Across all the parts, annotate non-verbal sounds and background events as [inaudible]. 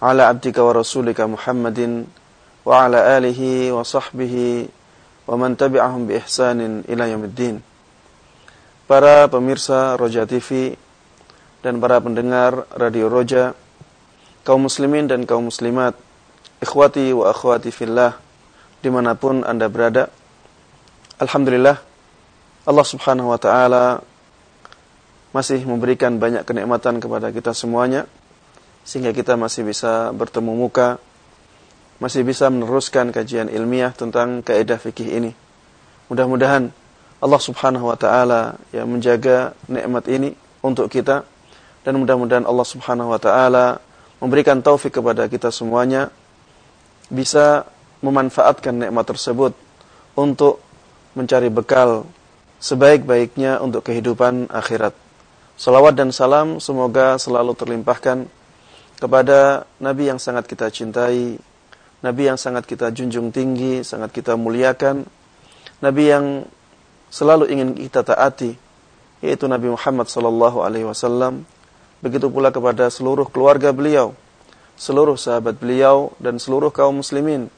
ala abdika wa rasulika Muhammadin wa ala alihi wa sahbihi wa man tabi'ahum bi ihsanin ila yamiddin. Para pemirsa Roja TV dan para pendengar Radio Roja, kaum muslimin dan kaum muslimat, ikhwati wa akhwati fillah di mana pun Anda berada. Alhamdulillah, Allah subhanahu wa ta'ala masih memberikan banyak kenikmatan kepada kita semuanya sehingga kita masih bisa bertemu muka, masih bisa meneruskan kajian ilmiah tentang kaidah fikih ini. Mudah-mudahan Allah Subhanahu wa taala yang menjaga nikmat ini untuk kita dan mudah-mudahan Allah Subhanahu wa taala memberikan taufik kepada kita semuanya bisa memanfaatkan nikmat tersebut untuk mencari bekal sebaik-baiknya untuk kehidupan akhirat. Salawat dan salam semoga selalu terlimpahkan kepada Nabi yang sangat kita cintai, Nabi yang sangat kita junjung tinggi, sangat kita muliakan, Nabi yang selalu ingin kita taati yaitu Nabi Muhammad sallallahu alaihi wasallam. Begitu pula kepada seluruh keluarga beliau seluruh sahabat beliau dan seluruh kaum muslimin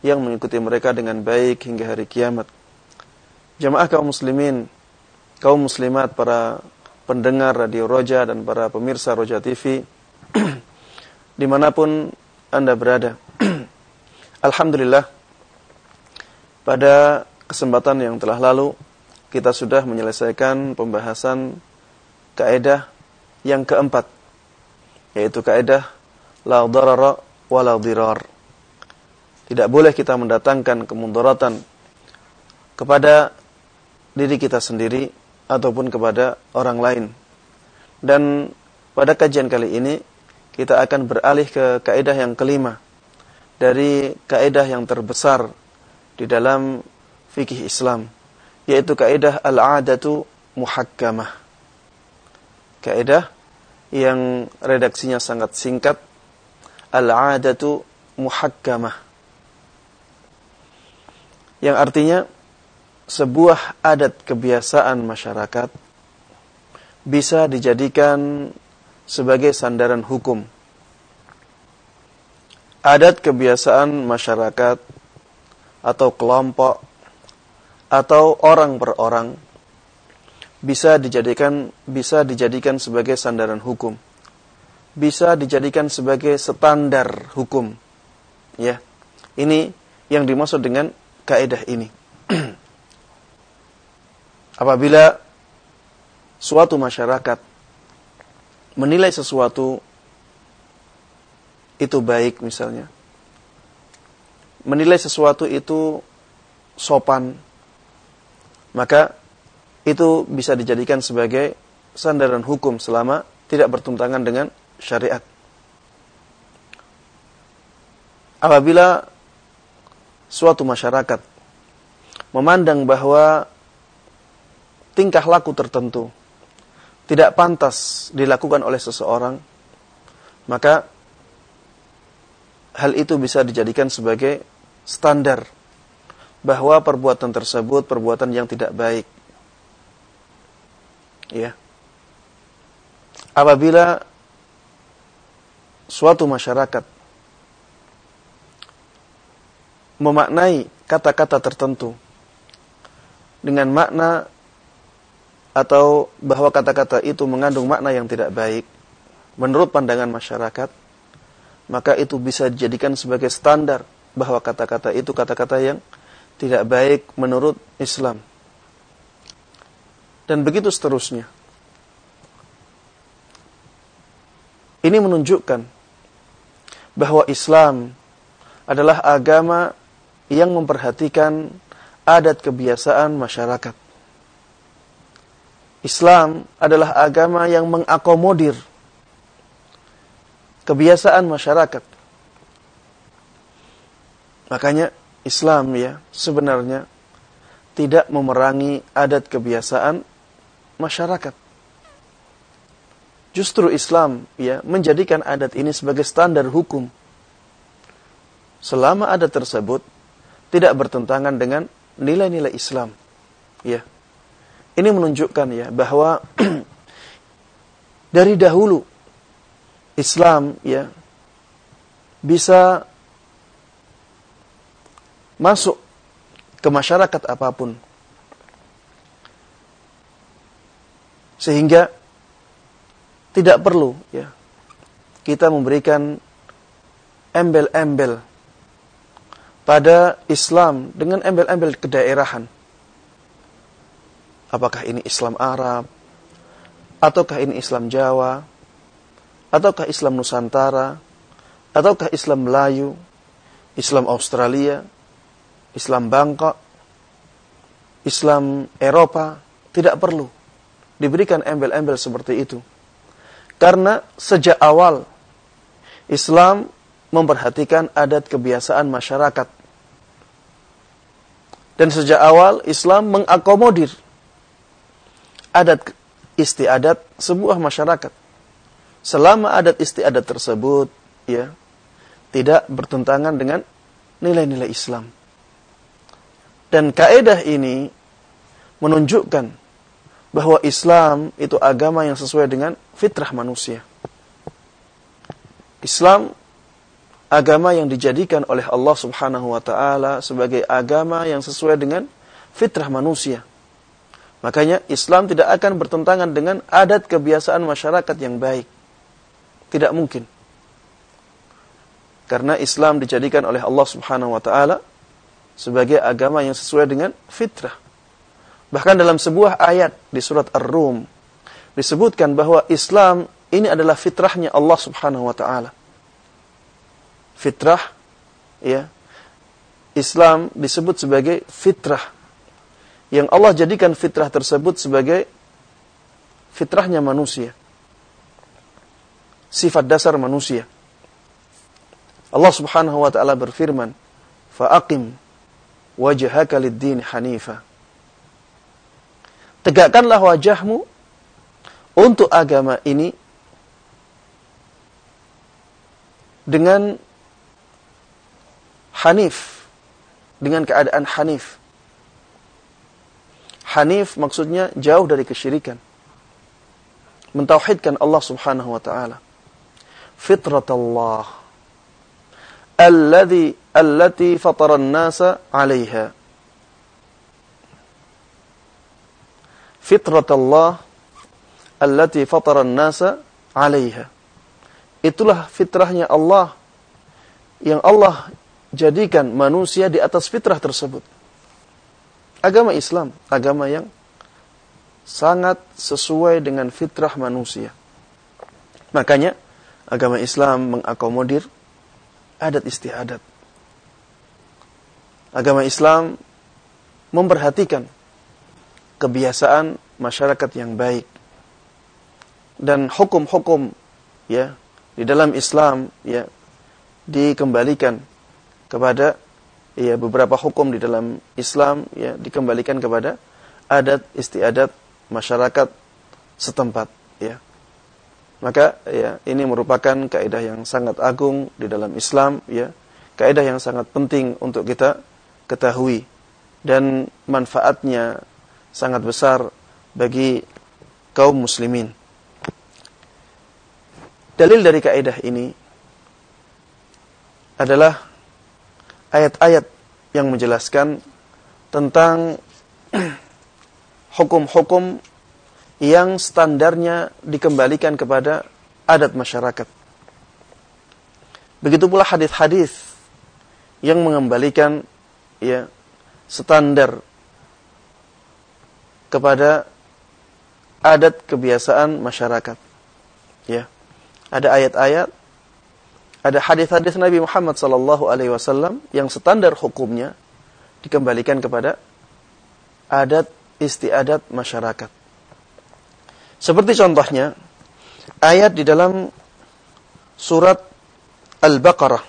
yang mengikuti mereka dengan baik hingga hari kiamat. Jamaah kaum muslimin kaum muslimat para pendengar radio Roja dan para pemirsa Roja TV [clears throat] di mana pun anda berada [clears throat] Alhamdulillah pada kesempatan yang telah lalu kita sudah menyelesaikan pembahasan kaidah yang keempat yaitu kaidah la darara wa la dirar. Tidak boleh kita mendatangkan kemudaratan kepada diri kita sendiri ataupun kepada orang lain. Dan pada kajian kali ini kita akan beralih ke kaidah yang kelima dari kaidah yang terbesar di dalam fikih Islam yaitu kaidah al-adatu muhakkamah. Kaidah yang redaksinya sangat singkat al-adatu muhakkamah. Yang artinya sebuah adat kebiasaan masyarakat bisa dijadikan sebagai sandaran hukum. Adat kebiasaan masyarakat atau kelompok atau orang per orang bisa dijadikan bisa dijadikan sebagai sandaran hukum. Bisa dijadikan sebagai standar hukum. Ya. Ini yang dimaksud dengan kaidah ini. [clears throat] Apabila suatu masyarakat menilai sesuatu itu baik misalnya. Menilai sesuatu itu sopan, maka itu bisa dijadikan sebagai sandaran hukum selama tidak bertentangan dengan syariat. Apabila suatu masyarakat memandang bahwa tingkah laku tertentu tidak pantas dilakukan oleh seseorang, maka hal itu bisa dijadikan sebagai standar bahwa perbuatan tersebut perbuatan yang tidak baik. Ya. Apabila suatu masyarakat memaknai kata-kata tertentu dengan makna atau bahwa kata-kata itu mengandung makna yang tidak baik menurut pandangan masyarakat, maka itu bisa dijadikan sebagai standar bahwa kata-kata itu kata-kata yang tidak baik menurut Islam. Dan begitu seterusnya. Ini menunjukkan bahwa Islam adalah agama yang memperhatikan adat kebiasaan masyarakat. Islam adalah agama yang mengakomodir kebiasaan masyarakat. Makanya Islam ya sebenarnya tidak memerangi adat kebiasaan masyarakat. Justru Islam ya menjadikan adat ini sebagai standar hukum. Selama adat tersebut tidak bertentangan dengan nilai-nilai Islam. Ya. Ini menunjukkan ya bahwa [clears throat] dari dahulu Islam ya bisa masuk ke masyarakat apa pun. Sehingga tidak perlu ya kita memberikan embel-embel pada Islam dengan embel-embel kedaerahan. Apakah ini Islam Arab? Ataukah ini Islam Jawa? Ataukah Islam Nusantara? Ataukah Islam Melayu? Islam Australia? Islam Bangkok? Islam Eropa? Tidak perlu diberikan embel-embel seperti itu. Karena sejak awal Islam memperhatikan adat kebiasaan masyarakat dan sejak awal Islam mengakomodir adat istiadat sebuah masyarakat. Selama adat istiadat tersebut ya tidak bertentangan dengan nilai-nilai Islam. Dan kaidah ini menunjukkan bahwa Islam itu agama yang sesuai dengan fitrah manusia. Islam agama yang dijadikan oleh Allah Subhanahu wa taala sebagai agama yang sesuai dengan fitrah manusia. Makanya Islam tidak akan bertentangan dengan adat kebiasaan masyarakat yang baik. Tidak mungkin. Karena Islam dijadikan oleh Allah Subhanahu wa taala sebagai agama yang sesuai dengan fitrah. Bahkan dalam sebuah ayat di surat Ar-Rum disebutkan bahwa Islam ini adalah fitrahnya Allah Subhanahu wa taala fitrah ya Islam disebut sebagai fitrah yang Allah jadikan fitrah tersebut sebagai fitrahnya manusia. Sifat dasar manusia. Allah Subhanahu wa taala berfirman fa'aqim wajhaka lid-din hanifa. Tegakkanlah wajahmu untuk agama ini dengan Hanif dengan keadaan Hanif. Hanif maksudnya jauh dari kesyirikan. Mentauhidkan Allah Subhanahu wa taala. Fitratullah alladhi allati fatara an-nasa 'alayha. Fitratullah allati fatara an-nasa 'alayha. Itulah fitrahnya Allah yang Allah jadikan manusia di atas fitrah tersebut. Agama Islam, agama yang sangat sesuai dengan fitrah manusia. Makanya agama Islam mengakomodir adat istiadat. Agama Islam memperhatikan kebiasaan masyarakat yang baik dan hukum-hukum ya di dalam Islam ya dikembalikan kepada ya beberapa hukum di dalam Islam ya dikembalikan kepada adat istiadat masyarakat setempat ya. Maka ya ini merupakan kaidah yang sangat agung di dalam Islam ya. Kaidah yang sangat penting untuk kita ketahui dan manfaatnya sangat besar bagi kaum muslimin. Dalil dari kaidah ini adalah ayat-ayat yang menjelaskan tentang hukum-hukum yang standarnya dikembalikan kepada adat masyarakat. Begitu pula hadis-hadis yang mengembalikan ya standar kepada adat kebiasaan masyarakat. Ya. Ada ayat-ayat ada hadis-hadis Nabi Muhammad sallallahu alaihi wasallam yang standar hukumnya dikembalikan kepada adat istiadat masyarakat. Seperti contohnya ayat di dalam surat Al-Baqarah.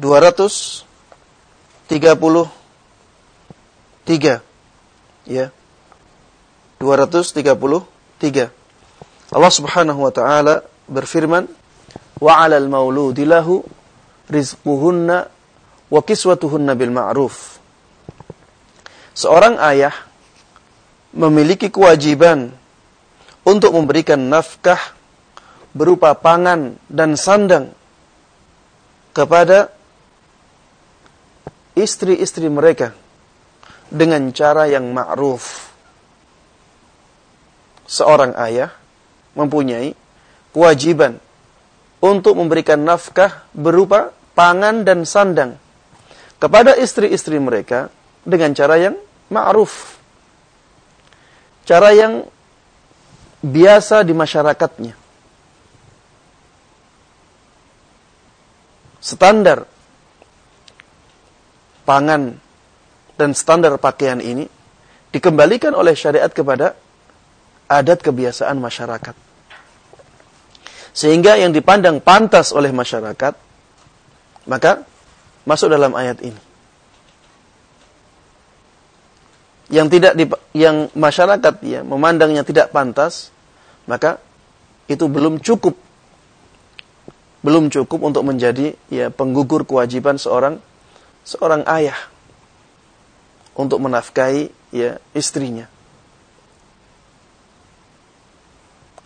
233 ya. 233 Allah Subhanahu wa taala berfirman wa 'alal mauludi lahu rizquhunna wa kiswatuhunna bil ma'ruf Seorang ayah memiliki kewajiban untuk memberikan nafkah berupa pangan dan sandang kepada istri-istri mereka dengan cara yang ma'ruf. Seorang ayah mempunyai kewajiban untuk memberikan nafkah berupa pangan dan sandang kepada istri-istri mereka dengan cara yang ma'ruf. Cara yang biasa di masyarakatnya. standar pangan dan standar pakaian ini dikembalikan oleh syariat kepada adat kebiasaan masyarakat. Sehingga yang dipandang pantas oleh masyarakat, maka masuk dalam ayat ini. Yang tidak di, yang masyarakat ya memandangnya tidak pantas, maka itu belum cukup belum cukup untuk menjadi ya penggugur kewajiban seorang seorang ayah untuk menafkahi ya istrinya.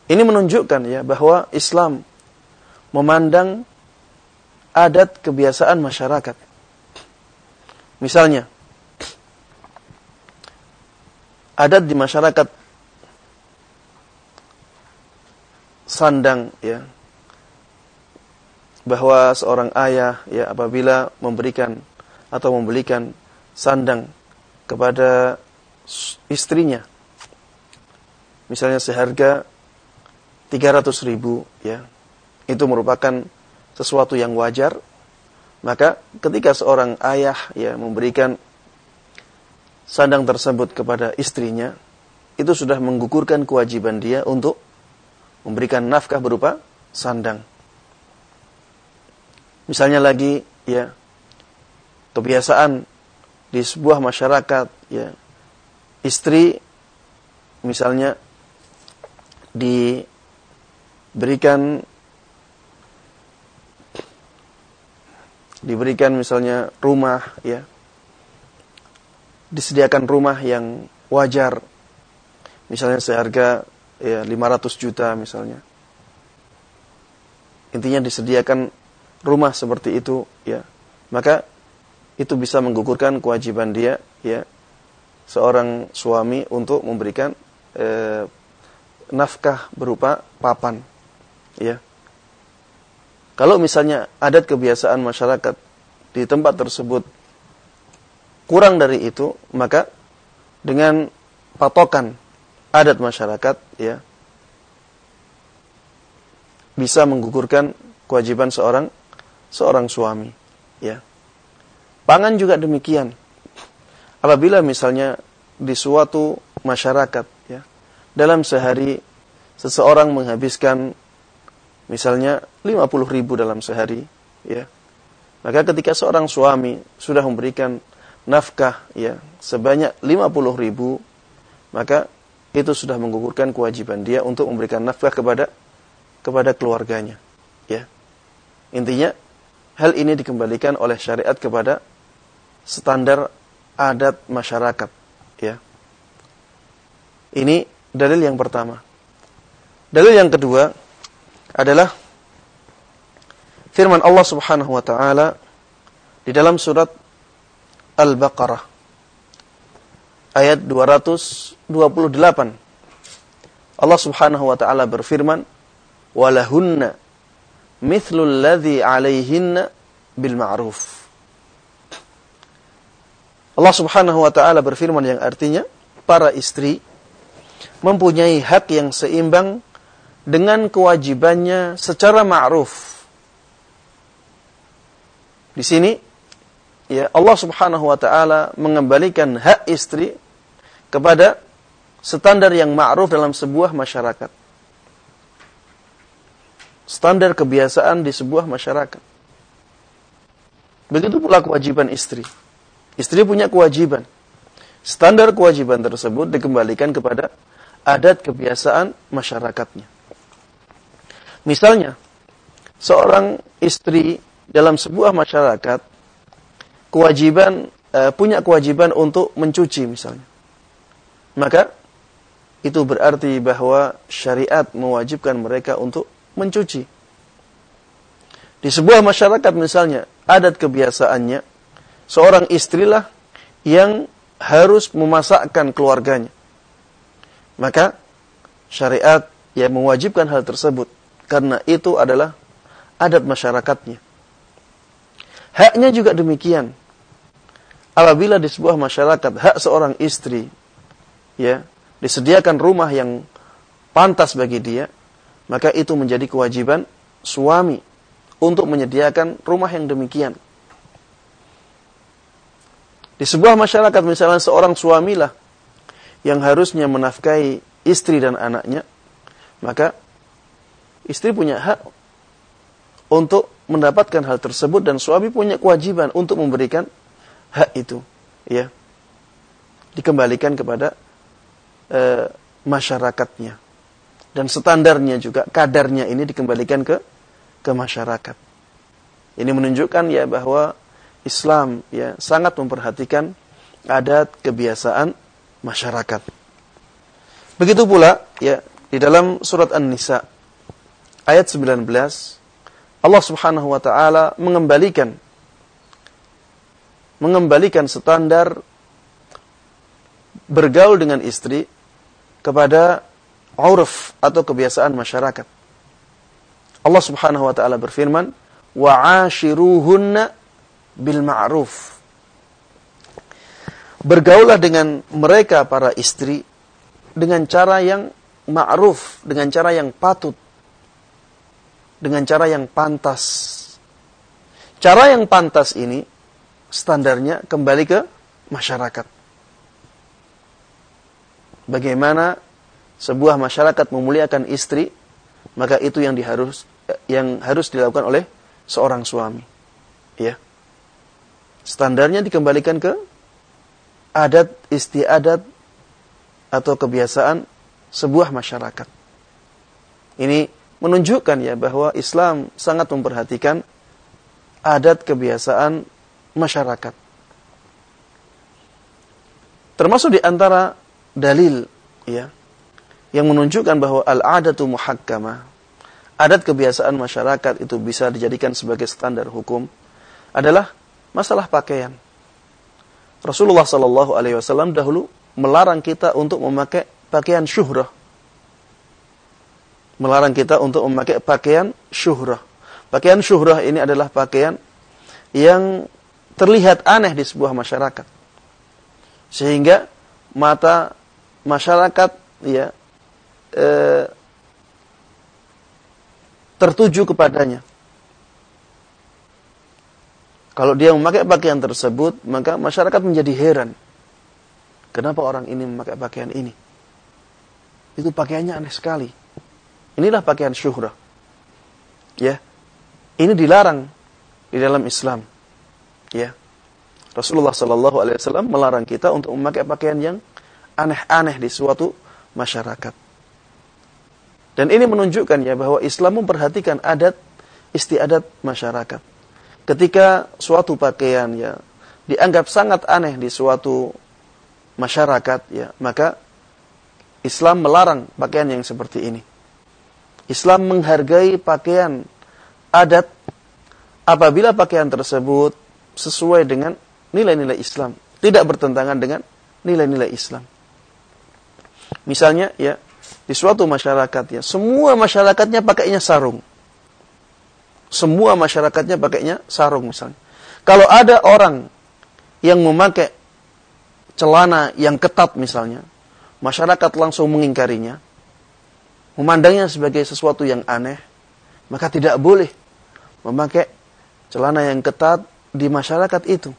Ini menunjukkan ya bahwa Islam memandang adat kebiasaan masyarakat. Misalnya, adat di masyarakat sandang ya bahwa seorang ayah ya apabila memberikan atau membelikan sandang kepada istrinya misalnya seharga 300 ribu ya. Itu merupakan sesuatu yang wajar. Maka ketika seorang ayah ya memberikan sandang tersebut kepada istrinya itu sudah menggugurkan kewajiban dia untuk memberikan nafkah berupa sandang. Misalnya lagi ya kebiasaan di sebuah masyarakat ya istri misalnya diberikan diberikan misalnya rumah ya. Disediakan rumah yang wajar. Misalnya seharga ya 500 juta misalnya. Intinya disediakan rumah seperti itu ya. Maka itu bisa menggugurkan kewajiban dia ya seorang suami untuk memberikan eh, nafkah berupa papan ya kalau misalnya adat kebiasaan masyarakat di tempat tersebut kurang dari itu maka dengan patokan adat masyarakat ya bisa menggugurkan kewajiban seorang seorang suami. Ya. Pangan juga demikian. Apabila misalnya di suatu masyarakat, ya, dalam sehari seseorang menghabiskan misalnya 50 ribu dalam sehari, ya, maka ketika seorang suami sudah memberikan nafkah ya sebanyak 50 ribu, maka itu sudah menggugurkan kewajiban dia untuk memberikan nafkah kepada kepada keluarganya. Ya. Intinya hal ini dikembalikan oleh syariat kepada standar adat masyarakat ya ini dalil yang pertama dalil yang kedua adalah firman Allah Subhanahu wa taala di dalam surat Al-Baqarah ayat 228 Allah Subhanahu wa taala berfirman walahunna mithlul ladzi alaihinna bil ma'ruf. Allah Subhanahu wa taala berfirman yang artinya para istri mempunyai hak yang seimbang dengan kewajibannya secara ma'ruf. Di sini ya Allah Subhanahu wa taala mengembalikan hak istri kepada standar yang ma'ruf dalam sebuah masyarakat. standar kebiasaan di sebuah masyarakat. Begitu pula kewajiban istri. Istri punya kewajiban. Standar kewajiban tersebut dikembalikan kepada adat kebiasaan masyarakatnya. Misalnya, seorang istri dalam sebuah masyarakat kewajiban e, punya kewajiban untuk mencuci misalnya. Maka itu berarti bahwa syariat mewajibkan mereka untuk mencuci. Di sebuah masyarakat misalnya, adat kebiasaannya, seorang istrilah yang harus memasakkan keluarganya. Maka syariat yang mewajibkan hal tersebut karena itu adalah adat masyarakatnya. Haknya juga demikian. Apabila di sebuah masyarakat hak seorang istri ya disediakan rumah yang pantas bagi dia, maka itu menjadi kewajiban suami untuk menyediakan rumah yang demikian. Di sebuah masyarakat misalnya seorang suamilah yang harusnya menafkahi istri dan anaknya, maka istri punya hak untuk mendapatkan hal tersebut dan suami punya kewajiban untuk memberikan hak itu, ya. Dikembalikan kepada e, masyarakatnya dan standarnya juga kadarnya ini dikembalikan ke ke masyarakat. Ini menunjukkan ya bahwa Islam ya sangat memperhatikan adat kebiasaan masyarakat. Begitu pula ya di dalam surat An-Nisa ayat 19 Allah Subhanahu wa taala mengembalikan mengembalikan standar bergaul dengan istri kepada uruf atau kebiasaan masyarakat. Allah Subhanahu wa taala berfirman, "Wa 'ashiruhunna bil ma'ruf." Bergaulah dengan mereka para istri dengan cara yang ma'ruf, dengan cara yang patut, dengan cara yang pantas. Cara yang pantas ini standarnya kembali ke masyarakat. Bagaimana sebuah masyarakat memuliakan istri, maka itu yang diharus yang harus dilakukan oleh seorang suami. Ya. Standarnya dikembalikan ke adat istiadat atau kebiasaan sebuah masyarakat. Ini menunjukkan ya bahwa Islam sangat memperhatikan adat kebiasaan masyarakat. Termasuk di antara dalil ya yang menunjukkan bahwa al-adatu muhakkamah, adat kebiasaan masyarakat itu bisa dijadikan sebagai standar hukum adalah masalah pakaian. Rasulullah Shallallahu Alaihi Wasallam dahulu melarang kita untuk memakai pakaian syuhrah. Melarang kita untuk memakai pakaian syuhrah. Pakaian syuhrah ini adalah pakaian yang terlihat aneh di sebuah masyarakat. Sehingga mata masyarakat ya eh, tertuju kepadanya. Kalau dia memakai pakaian tersebut, maka masyarakat menjadi heran. Kenapa orang ini memakai pakaian ini? Itu pakaiannya aneh sekali. Inilah pakaian syuhrah. Ya. Ini dilarang di dalam Islam. Ya. Rasulullah Shallallahu alaihi wasallam melarang kita untuk memakai pakaian yang aneh-aneh di suatu masyarakat. Dan ini menunjukkan ya bahwa Islam memperhatikan adat istiadat masyarakat. Ketika suatu pakaian ya dianggap sangat aneh di suatu masyarakat ya, maka Islam melarang pakaian yang seperti ini. Islam menghargai pakaian adat apabila pakaian tersebut sesuai dengan nilai-nilai Islam, tidak bertentangan dengan nilai-nilai Islam. Misalnya ya, di suatu masyarakat ya, semua masyarakatnya pakainya sarung. Semua masyarakatnya pakainya sarung misalnya. Kalau ada orang yang memakai celana yang ketat misalnya, masyarakat langsung mengingkarinya, memandangnya sebagai sesuatu yang aneh, maka tidak boleh memakai celana yang ketat di masyarakat itu.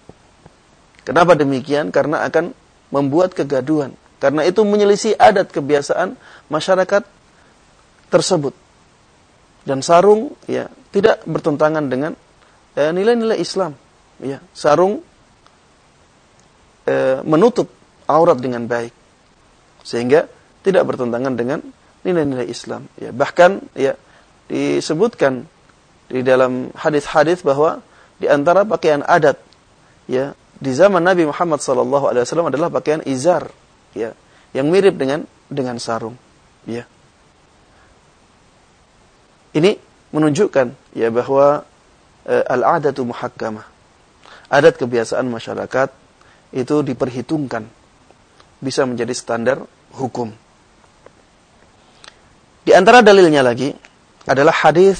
Kenapa demikian? Karena akan membuat kegaduhan. Karena itu menyelisih adat kebiasaan masyarakat tersebut. Dan sarung ya tidak bertentangan dengan eh, nilai-nilai eh, Islam. Ya, sarung eh, menutup aurat dengan baik. Sehingga tidak bertentangan dengan nilai-nilai Islam. Ya, bahkan ya disebutkan di dalam hadis-hadis bahwa di antara pakaian adat ya di zaman Nabi Muhammad SAW adalah pakaian izar ya yang mirip dengan dengan sarung ya. Ini menunjukkan ya bahwa e, al-adatu muhakkamah. Adat kebiasaan masyarakat itu diperhitungkan bisa menjadi standar hukum di antara dalilnya lagi adalah hadis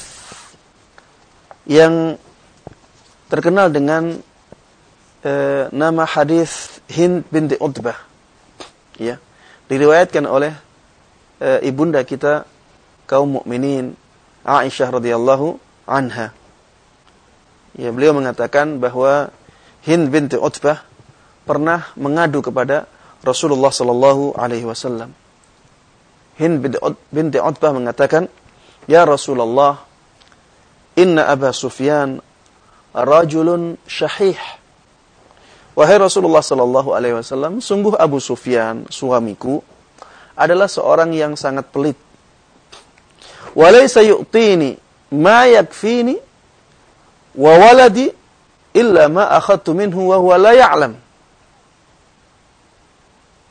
yang terkenal dengan e, nama hadis Hind binti Utbah. Ya. Diriwayatkan oleh e, ibunda kita kaum mukminin Aisyah radhiyallahu anha. Ya, beliau mengatakan bahwa Hind binti Utbah pernah mengadu kepada Rasulullah sallallahu alaihi wasallam. Hind binti Utbah mengatakan, "Ya Rasulullah, inna Aba Sufyan rajulun syahih." Wahai Rasulullah sallallahu alaihi wasallam, sungguh Abu Sufyan, suamiku, adalah seorang yang sangat pelit. Walaysa yu'tini ma yakfini wa waladi illa ma akhadtu minhu wa huwa la ya'lam.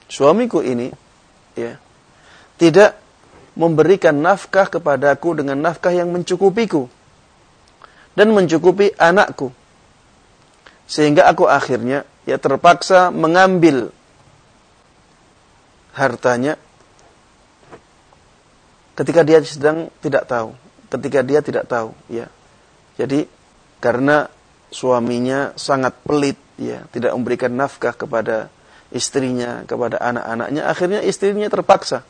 Suamiku ini ya tidak memberikan nafkah kepadaku dengan nafkah yang mencukupiku dan mencukupi anakku. Sehingga aku akhirnya ya terpaksa mengambil hartanya ketika dia sedang tidak tahu, ketika dia tidak tahu, ya. Jadi karena suaminya sangat pelit, ya, tidak memberikan nafkah kepada istrinya, kepada anak-anaknya, akhirnya istrinya terpaksa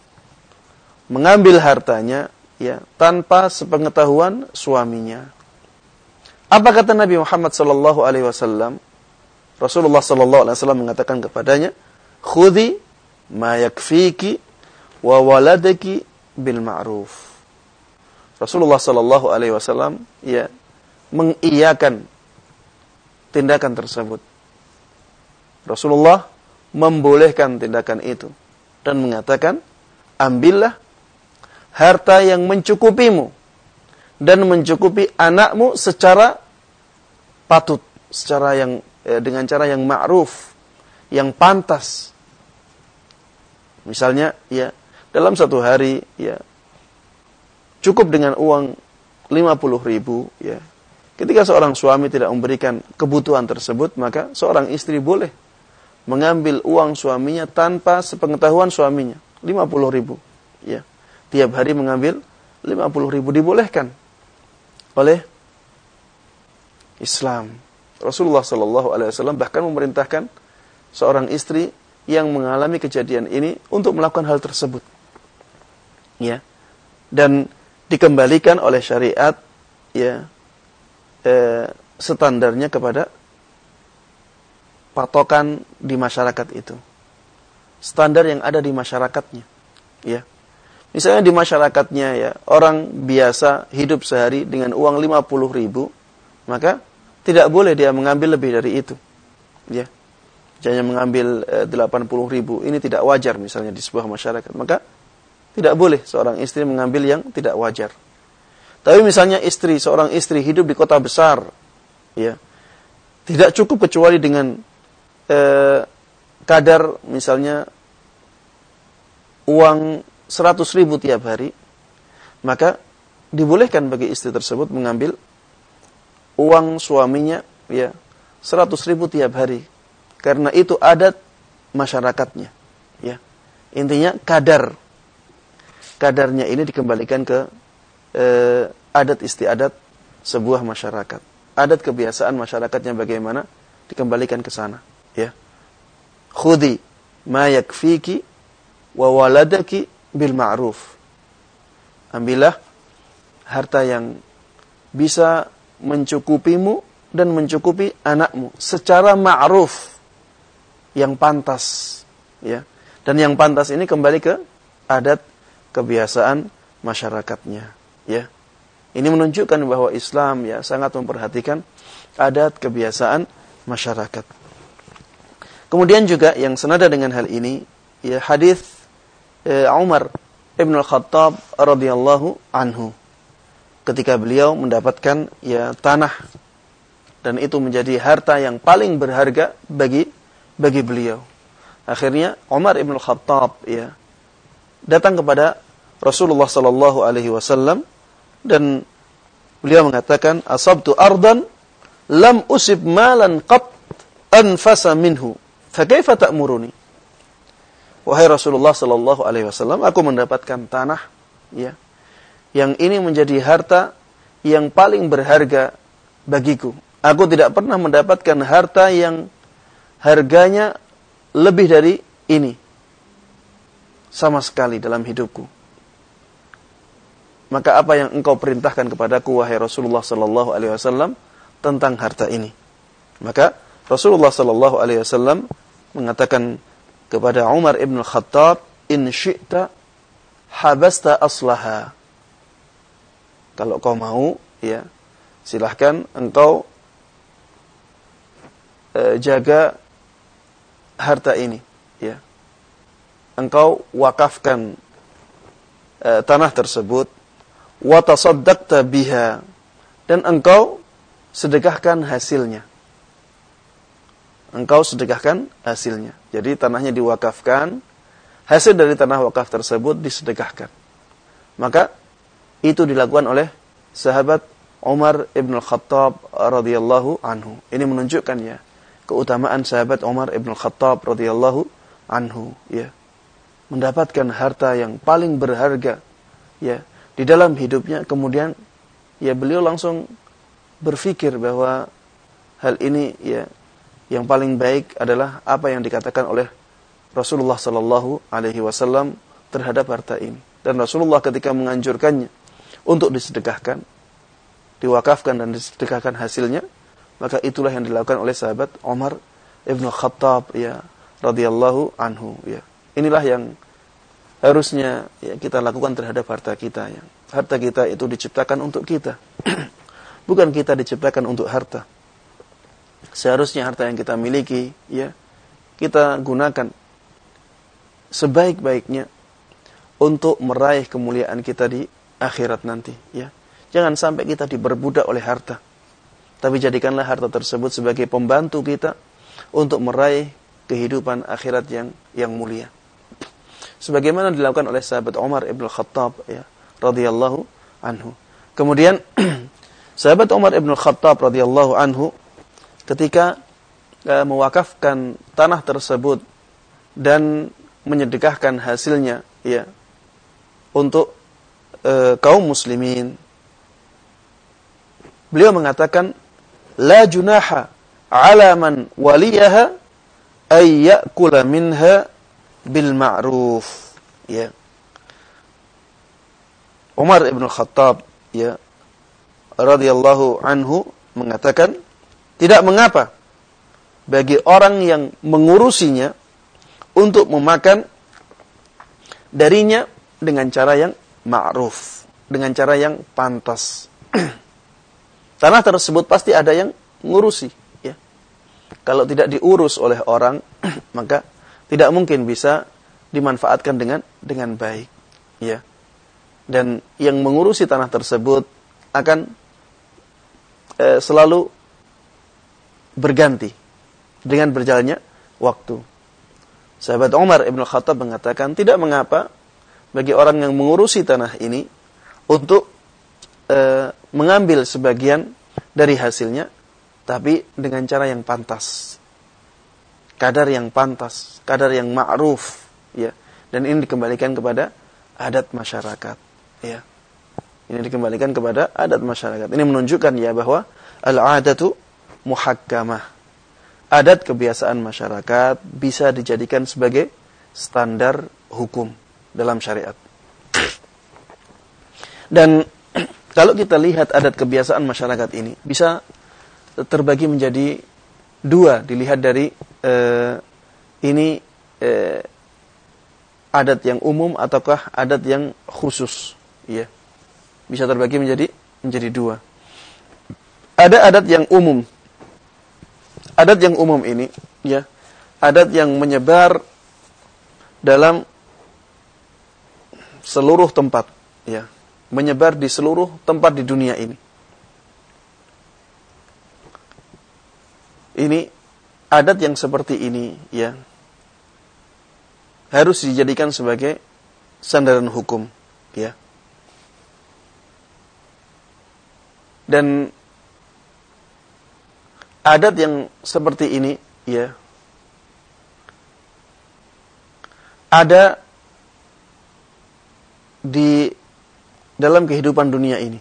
mengambil hartanya, ya, tanpa sepengetahuan suaminya. Apa kata Nabi Muhammad sallallahu alaihi wasallam? Rasulullah sallallahu alaihi wasallam mengatakan kepadanya, "Khudhi ma yakfiki wa waladaki bil ma'ruf." Rasulullah sallallahu alaihi wasallam ya mengiyakan tindakan tersebut. Rasulullah membolehkan tindakan itu dan mengatakan, "Ambillah harta yang mencukupimu dan mencukupi anakmu secara patut, secara yang ya, dengan cara yang ma'ruf, yang pantas. Misalnya, ya, dalam satu hari, ya, cukup dengan uang 50 ribu, ya. Ketika seorang suami tidak memberikan kebutuhan tersebut, maka seorang istri boleh mengambil uang suaminya tanpa sepengetahuan suaminya. 50 ribu, ya. Tiap hari mengambil 50 ribu dibolehkan oleh Islam. Rasulullah Shallallahu Alaihi Wasallam bahkan memerintahkan seorang istri yang mengalami kejadian ini untuk melakukan hal tersebut, ya, dan dikembalikan oleh syariat, ya, eh, standarnya kepada patokan di masyarakat itu, standar yang ada di masyarakatnya, ya. Misalnya di masyarakatnya ya, orang biasa hidup sehari dengan uang 50 ribu, maka tidak boleh dia mengambil lebih dari itu. Ya. Hanya mengambil eh, 80 ribu. Ini tidak wajar misalnya di sebuah masyarakat. Maka tidak boleh seorang istri mengambil yang tidak wajar. Tapi misalnya istri, seorang istri hidup di kota besar, ya, tidak cukup kecuali dengan e, kadar misalnya uang 100 ribu tiap hari, maka dibolehkan bagi istri tersebut mengambil uang suaminya ya 100 ribu tiap hari. Karena itu adat masyarakatnya ya. Intinya kadar. Kadarnya ini dikembalikan ke eh, adat istiadat sebuah masyarakat. Adat kebiasaan masyarakatnya bagaimana? Dikembalikan ke sana ya. Khudi ma yakfiki wa waladaki bil ma'ruf. Ambillah harta yang bisa mencukupimu dan mencukupi anakmu secara ma'ruf. Yang pantas ya. Dan yang pantas ini kembali ke adat kebiasaan masyarakatnya ya. Ini menunjukkan bahwa Islam ya sangat memperhatikan adat kebiasaan masyarakat. Kemudian juga yang senada dengan hal ini ya hadis eh, Umar Ibn Al-Khattab radhiyallahu anhu. Ketika beliau mendapatkan ya tanah. Dan itu menjadi harta yang paling berharga bagi bagi beliau. Akhirnya Umar Ibn Al-Khattab ya datang kepada Rasulullah sallallahu alaihi wasallam dan beliau mengatakan asabtu ardan lam usib malan qat anfasa minhu fa kaifa ta'muruni wahai Rasulullah sallallahu alaihi wasallam aku mendapatkan tanah ya yang ini menjadi harta yang paling berharga bagiku. Aku tidak pernah mendapatkan harta yang harganya lebih dari ini sama sekali dalam hidupku. Maka apa yang engkau perintahkan kepadaku wahai Rasulullah sallallahu alaihi wasallam tentang harta ini? Maka Rasulullah sallallahu alaihi wasallam mengatakan kepada Umar ibn Khattab in syi'ta habasta aslaha kalau kau mau ya silahkan engkau uh, jaga harta ini ya engkau wakafkan uh, tanah tersebut wa tasaddaqta biha dan engkau sedekahkan hasilnya. Engkau sedekahkan hasilnya. Jadi tanahnya diwakafkan, hasil dari tanah wakaf tersebut disedekahkan. Maka itu dilakukan oleh sahabat Umar ibn Khattab radhiyallahu anhu. Ini menunjukkan ya keutamaan sahabat Umar ibn Khattab radhiyallahu anhu ya. Mendapatkan harta yang paling berharga ya di dalam hidupnya kemudian ya beliau langsung berpikir bahwa hal ini ya yang paling baik adalah apa yang dikatakan oleh Rasulullah Sallallahu Alaihi Wasallam terhadap harta ini dan Rasulullah ketika menganjurkannya untuk disedekahkan diwakafkan dan disedekahkan hasilnya maka itulah yang dilakukan oleh sahabat Umar ibnu Khattab ya radhiyallahu anhu ya inilah yang harusnya ya, kita lakukan terhadap harta kita ya. Harta kita itu diciptakan untuk kita. [clears throat] Bukan kita diciptakan untuk harta. Seharusnya harta yang kita miliki ya kita gunakan sebaik-baiknya untuk meraih kemuliaan kita di akhirat nanti ya. Jangan sampai kita diperbudak oleh harta. Tapi jadikanlah harta tersebut sebagai pembantu kita untuk meraih kehidupan akhirat yang yang mulia sebagaimana dilakukan oleh sahabat Umar Ibn Khattab ya radhiyallahu anhu. Kemudian [clears throat] sahabat Umar Ibn Khattab radhiyallahu anhu ketika uh, mewakafkan tanah tersebut dan menyedekahkan hasilnya ya untuk uh, kaum muslimin. Beliau mengatakan la junaha ala man waliyaha ay ya'kula minha bil ma'ruf. Ya. Umar ibn Khattab ya radhiyallahu anhu mengatakan tidak mengapa bagi orang yang mengurusinya untuk memakan darinya dengan cara yang ma'ruf, dengan cara yang pantas. [clears throat] Tanah tersebut pasti ada yang ngurusi, ya. Kalau tidak diurus oleh orang, [clears throat] maka tidak mungkin bisa dimanfaatkan dengan dengan baik ya dan yang mengurusi tanah tersebut akan eh, selalu berganti dengan berjalannya waktu sahabat Umar ibn Khattab mengatakan tidak mengapa bagi orang yang mengurusi tanah ini untuk eh, mengambil sebagian dari hasilnya tapi dengan cara yang pantas kadar yang pantas, kadar yang ma'ruf, ya. Dan ini dikembalikan kepada adat masyarakat, ya. Ini dikembalikan kepada adat masyarakat. Ini menunjukkan ya bahwa al-adatu muhakkamah. Adat kebiasaan masyarakat bisa dijadikan sebagai standar hukum dalam syariat. Dan [clears throat] kalau kita lihat adat kebiasaan masyarakat ini bisa terbagi menjadi dua dilihat dari uh, ini uh, adat yang umum ataukah adat yang khusus ya bisa terbagi menjadi menjadi dua. Ada adat yang umum. Adat yang umum ini, ya, adat yang menyebar dalam seluruh tempat, ya, menyebar di seluruh tempat di dunia ini. Ini adat yang seperti ini, ya, harus dijadikan sebagai sandaran hukum, ya. Dan adat yang seperti ini ya ada di dalam kehidupan dunia ini.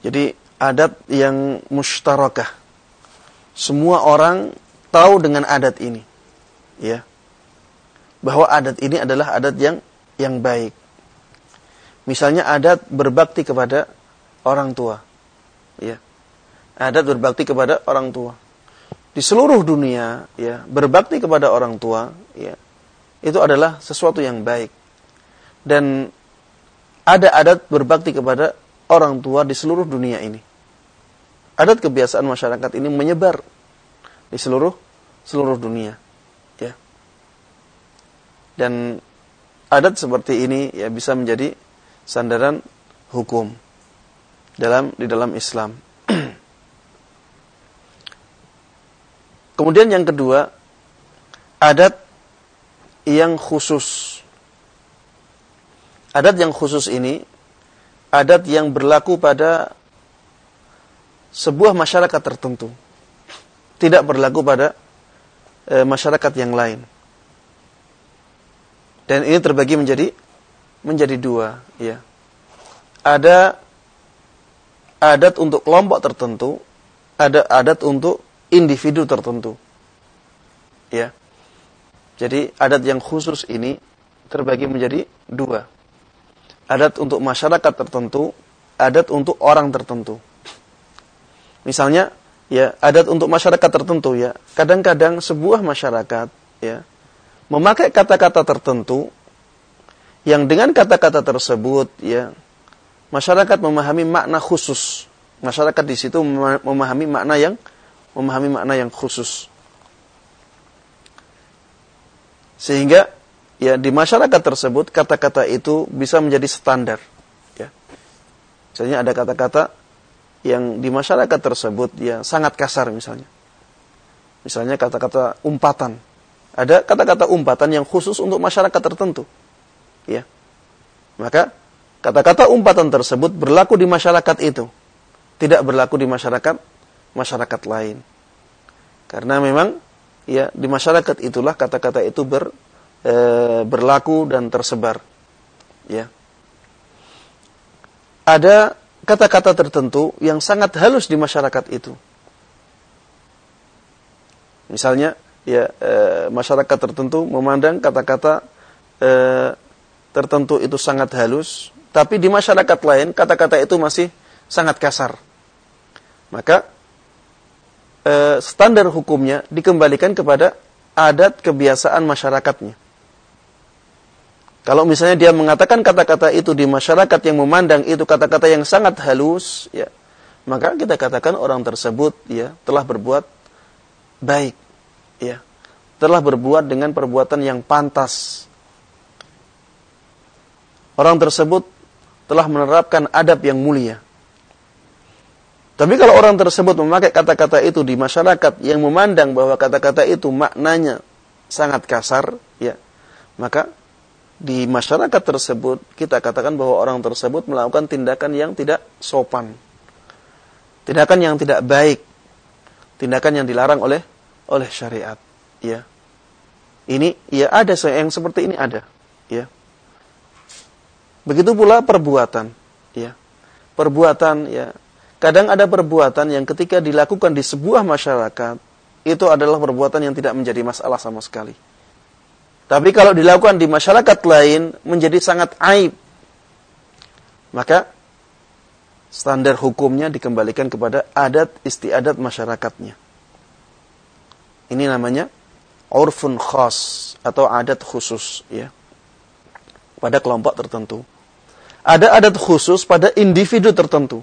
Jadi adat yang mustarakah. Semua orang tahu dengan adat ini. Ya. Bahwa adat ini adalah adat yang yang baik. Misalnya adat berbakti kepada orang tua. Ya. Adat berbakti kepada orang tua. Di seluruh dunia, ya, berbakti kepada orang tua, ya, itu adalah sesuatu yang baik. Dan ada adat berbakti kepada orang tua di seluruh dunia ini. Adat kebiasaan masyarakat ini menyebar di seluruh seluruh dunia, ya. Dan adat seperti ini ya bisa menjadi sandaran hukum dalam di dalam Islam. Kemudian yang kedua, adat yang khusus. Adat yang khusus ini adat yang berlaku pada sebuah masyarakat tertentu. Tidak berlaku pada e, masyarakat yang lain. Dan ini terbagi menjadi menjadi dua, ya. Ada adat untuk kelompok tertentu, ada adat untuk individu tertentu. Ya. Jadi adat yang khusus ini terbagi menjadi dua. Adat untuk masyarakat tertentu, adat untuk orang tertentu. Misalnya, ya, adat untuk masyarakat tertentu ya. Kadang-kadang sebuah masyarakat ya memakai kata-kata tertentu yang dengan kata-kata tersebut ya masyarakat memahami makna khusus. Masyarakat di situ memahami makna yang memahami makna yang khusus. Sehingga ya di masyarakat tersebut kata-kata itu bisa menjadi standar. Ya. Misalnya ada kata-kata yang di masyarakat tersebut ya sangat kasar misalnya. Misalnya kata-kata umpatan. Ada kata-kata umpatan yang khusus untuk masyarakat tertentu. Ya. Maka Kata-kata umpatan tersebut berlaku di masyarakat itu, tidak berlaku di masyarakat masyarakat lain. Karena memang ya di masyarakat itulah kata-kata itu ber, e, berlaku dan tersebar. Ya. Ada kata-kata tertentu yang sangat halus di masyarakat itu. Misalnya, ya e, masyarakat tertentu memandang kata-kata e, tertentu itu sangat halus, tapi di masyarakat lain kata-kata itu masih sangat kasar. Maka e, standar hukumnya dikembalikan kepada adat kebiasaan masyarakatnya. Kalau misalnya dia mengatakan kata-kata itu di masyarakat yang memandang itu kata-kata yang sangat halus, ya, maka kita katakan orang tersebut ya telah berbuat baik, ya, telah berbuat dengan perbuatan yang pantas. Orang tersebut telah menerapkan adab yang mulia. Tapi kalau orang tersebut memakai kata-kata itu di masyarakat yang memandang bahwa kata-kata itu maknanya sangat kasar, ya, maka di masyarakat tersebut kita katakan bahwa orang tersebut melakukan tindakan yang tidak sopan, tindakan yang tidak baik, tindakan yang dilarang oleh oleh syariat, ya. Ini ya ada yang seperti ini ada, ya. Begitu pula perbuatan, ya. Perbuatan ya. Kadang ada perbuatan yang ketika dilakukan di sebuah masyarakat itu adalah perbuatan yang tidak menjadi masalah sama sekali. Tapi kalau dilakukan di masyarakat lain menjadi sangat aib. Maka standar hukumnya dikembalikan kepada adat istiadat masyarakatnya. Ini namanya urfun khas atau adat khusus ya pada kelompok tertentu. Ada adat khusus pada individu tertentu.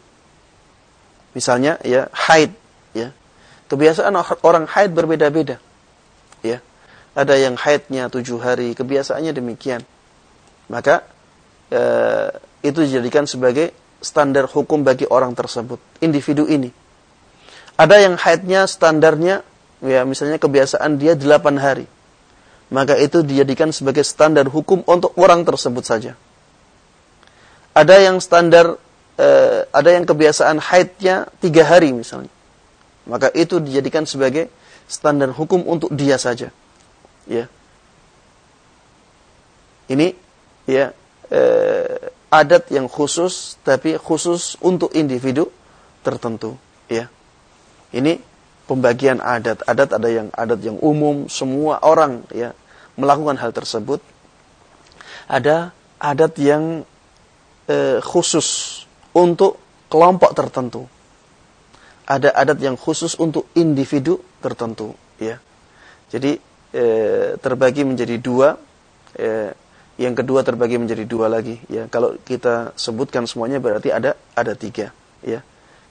Misalnya ya haid ya. Kebiasaan orang haid berbeda-beda. Ya. Ada yang haidnya tujuh hari, kebiasaannya demikian. Maka eh, itu dijadikan sebagai standar hukum bagi orang tersebut, individu ini. Ada yang haidnya standarnya ya misalnya kebiasaan dia delapan hari. Maka itu dijadikan sebagai standar hukum untuk orang tersebut saja. Ada yang standar, eh, ada yang kebiasaan haidnya tiga hari misalnya. Maka itu dijadikan sebagai standar hukum untuk dia saja. Ya. Ini ya eh, adat yang khusus tapi khusus untuk individu tertentu, ya. Ini pembagian adat. Adat ada yang adat yang umum, semua orang ya melakukan hal tersebut. Ada adat yang e, khusus untuk kelompok tertentu. Ada adat yang khusus untuk individu tertentu, ya. Jadi e, terbagi menjadi dua. E, yang kedua terbagi menjadi dua lagi, ya. Kalau kita sebutkan semuanya berarti ada ada tiga, ya.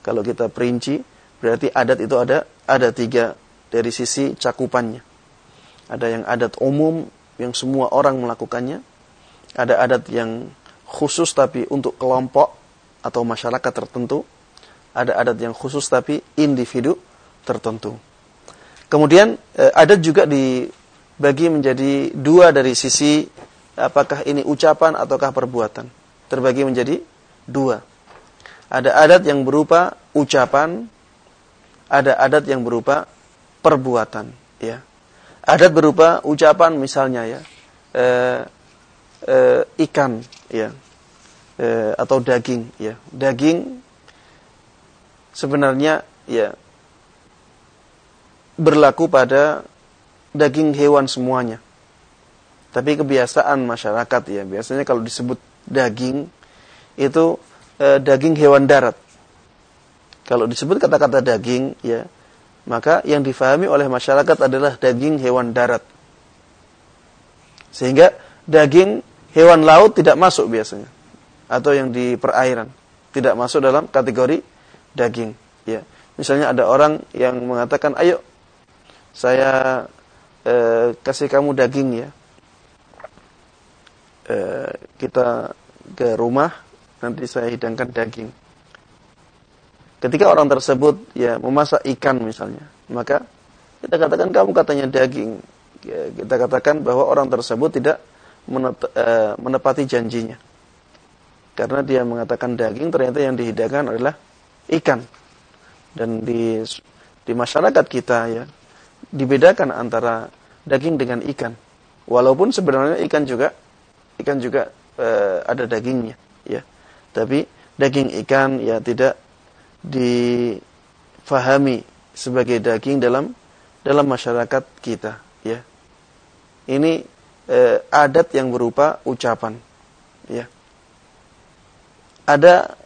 Kalau kita perinci berarti adat itu ada ada tiga dari sisi cakupannya. Ada yang adat umum yang semua orang melakukannya. Ada adat yang khusus tapi untuk kelompok atau masyarakat tertentu. Ada adat yang khusus tapi individu tertentu. Kemudian eh, adat juga dibagi menjadi dua dari sisi apakah ini ucapan ataukah perbuatan. Terbagi menjadi dua. Ada adat yang berupa ucapan, ada adat yang berupa perbuatan. Ya. Adat berupa ucapan misalnya ya, eh, eh, ikan ya e, atau daging ya. Daging sebenarnya ya berlaku pada daging hewan semuanya. Tapi kebiasaan masyarakat ya. Biasanya kalau disebut daging itu e, daging hewan darat. Kalau disebut kata-kata daging ya maka yang difahami oleh masyarakat adalah daging hewan darat. Sehingga daging hewan laut tidak masuk biasanya atau yang di perairan. Tidak masuk dalam kategori daging ya. Misalnya ada orang yang mengatakan ayo saya eh, kasih kamu daging ya. Eh, kita ke rumah nanti saya hidangkan daging. Ketika orang tersebut ya memasak ikan misalnya maka kita katakan kamu katanya daging. Ya, kita katakan bahwa orang tersebut tidak Eh, menepati janjinya. Karena dia mengatakan daging, ternyata yang dihidangkan adalah ikan. Dan di di masyarakat kita ya dibedakan antara daging dengan ikan. Walaupun sebenarnya ikan juga ikan juga e, ada dagingnya, ya. Tapi daging ikan ya tidak difahami sebagai daging dalam dalam masyarakat kita, ya. Ini eh, adat yang berupa ucapan. Ya. Ada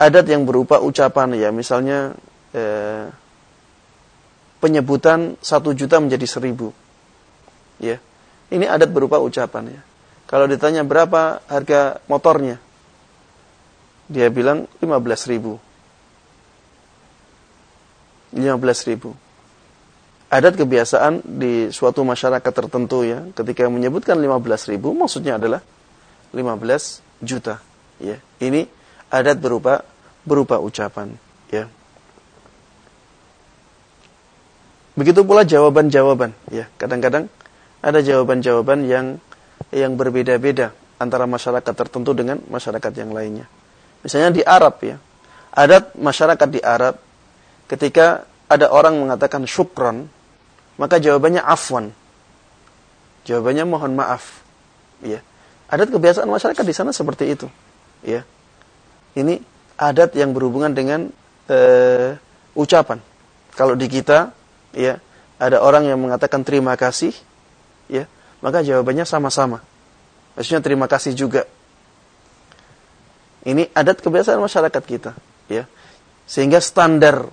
adat yang berupa ucapan ya, misalnya eh, penyebutan satu juta menjadi seribu. Ya. Ini adat berupa ucapan ya. Kalau ditanya berapa harga motornya, dia bilang 15 ribu. 15 ribu adat kebiasaan di suatu masyarakat tertentu ya ketika menyebutkan 15 ribu maksudnya adalah 15 juta ya ini adat berupa berupa ucapan ya begitu pula jawaban-jawaban ya kadang-kadang ada jawaban-jawaban yang yang berbeda-beda antara masyarakat tertentu dengan masyarakat yang lainnya misalnya di Arab ya adat masyarakat di Arab ketika ada orang mengatakan syukron maka jawabannya afwan. Jawabannya mohon maaf. Ya. Adat kebiasaan masyarakat di sana seperti itu. Ya. Ini adat yang berhubungan dengan uh, ucapan. Kalau di kita, ya, ada orang yang mengatakan terima kasih, ya, maka jawabannya sama-sama. Maksudnya terima kasih juga. Ini adat kebiasaan masyarakat kita, ya. Sehingga standar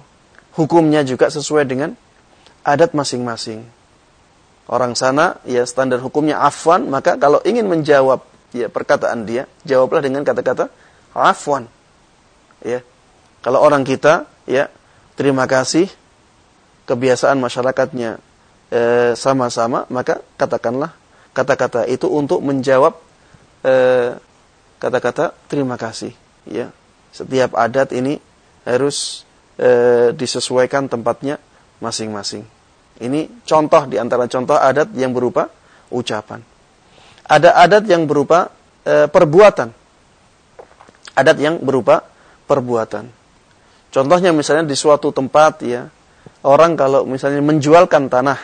hukumnya juga sesuai dengan adat masing-masing. Orang sana ya standar hukumnya afwan, maka kalau ingin menjawab ya perkataan dia, jawablah dengan kata-kata afwan. Ya. Kalau orang kita ya terima kasih kebiasaan masyarakatnya eh, sama-sama, maka katakanlah kata-kata itu untuk menjawab eh, kata-kata terima kasih. Ya, setiap adat ini harus e, disesuaikan tempatnya masing-masing. Ini contoh di antara contoh adat yang berupa ucapan. Ada adat yang berupa e, perbuatan. Adat yang berupa perbuatan. Contohnya misalnya di suatu tempat ya, orang kalau misalnya menjualkan tanah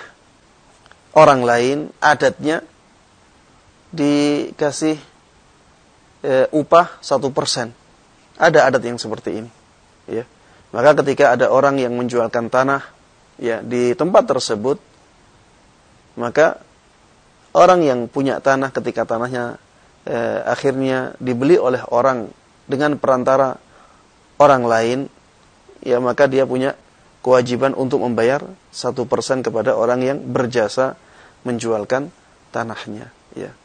orang lain, adatnya dikasih e, upah satu persen ada adat yang seperti ini. Ya. Maka ketika ada orang yang menjualkan tanah ya di tempat tersebut, maka orang yang punya tanah ketika tanahnya eh, akhirnya dibeli oleh orang dengan perantara orang lain, ya maka dia punya kewajiban untuk membayar satu persen kepada orang yang berjasa menjualkan tanahnya. Ya.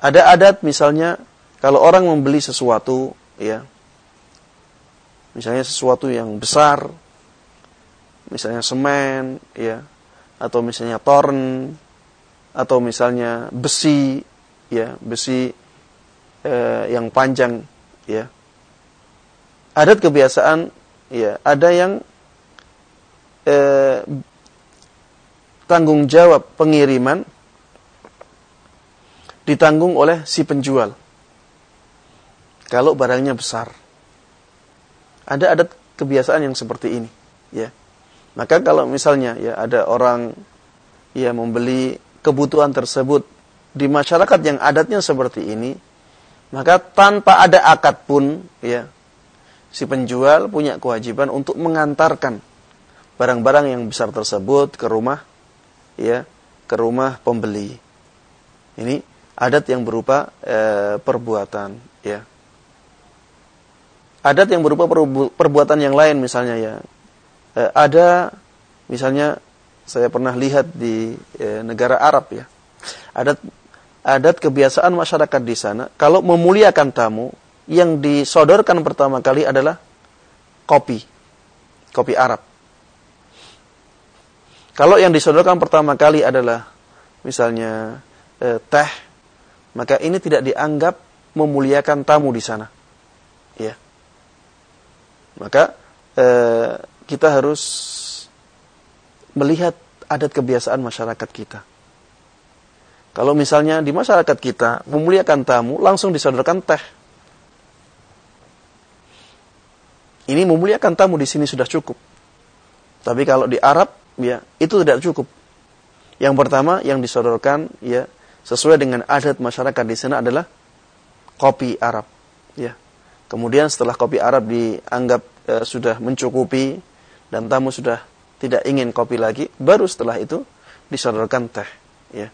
Ada adat misalnya kalau orang membeli sesuatu, ya misalnya sesuatu yang besar, misalnya semen, ya, atau misalnya torn, atau misalnya besi, ya, besi eh, yang panjang, ya. Adat kebiasaan, ya, ada yang eh, tanggung jawab pengiriman ditanggung oleh si penjual. Kalau barangnya besar. Ada adat kebiasaan yang seperti ini, ya. Maka kalau misalnya ya ada orang ya membeli kebutuhan tersebut di masyarakat yang adatnya seperti ini, maka tanpa ada akad pun ya si penjual punya kewajiban untuk mengantarkan barang-barang yang besar tersebut ke rumah ya ke rumah pembeli. Ini adat yang berupa e, perbuatan ya adat yang berupa perbuatan yang lain misalnya ya. E, ada misalnya saya pernah lihat di e, negara Arab ya. Adat adat kebiasaan masyarakat di sana kalau memuliakan tamu yang disodorkan pertama kali adalah kopi. Kopi Arab. Kalau yang disodorkan pertama kali adalah misalnya e, teh, maka ini tidak dianggap memuliakan tamu di sana. Ya. Maka eh, kita harus melihat adat kebiasaan masyarakat kita. Kalau misalnya di masyarakat kita memuliakan tamu, langsung disodorkan teh. Ini memuliakan tamu di sini sudah cukup. Tapi kalau di Arab, ya itu tidak cukup. Yang pertama yang disodorkan, ya sesuai dengan adat masyarakat di sana adalah kopi Arab. Ya, Kemudian setelah kopi Arab dianggap e, sudah mencukupi dan tamu sudah tidak ingin kopi lagi, baru setelah itu disodorkan teh. Ya.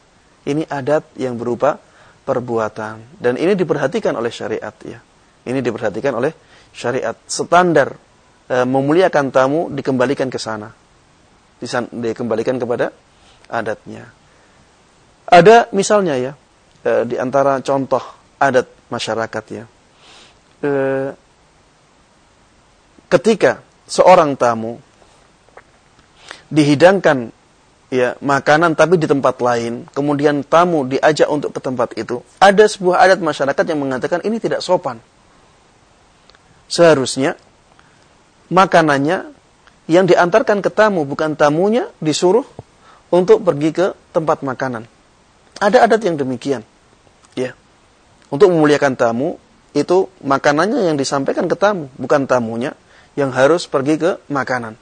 Ini adat yang berupa perbuatan dan ini diperhatikan oleh syariat. Ya. Ini diperhatikan oleh syariat. Standar e, memuliakan tamu dikembalikan ke sana, dikembalikan kepada adatnya. Ada misalnya ya e, di antara contoh adat masyarakat ya eh, ketika seorang tamu dihidangkan ya makanan tapi di tempat lain, kemudian tamu diajak untuk ke tempat itu, ada sebuah adat masyarakat yang mengatakan ini tidak sopan. Seharusnya makanannya yang diantarkan ke tamu bukan tamunya disuruh untuk pergi ke tempat makanan. Ada adat yang demikian. Ya. Untuk memuliakan tamu, itu makanannya yang disampaikan ke tamu, bukan tamunya yang harus pergi ke makanan.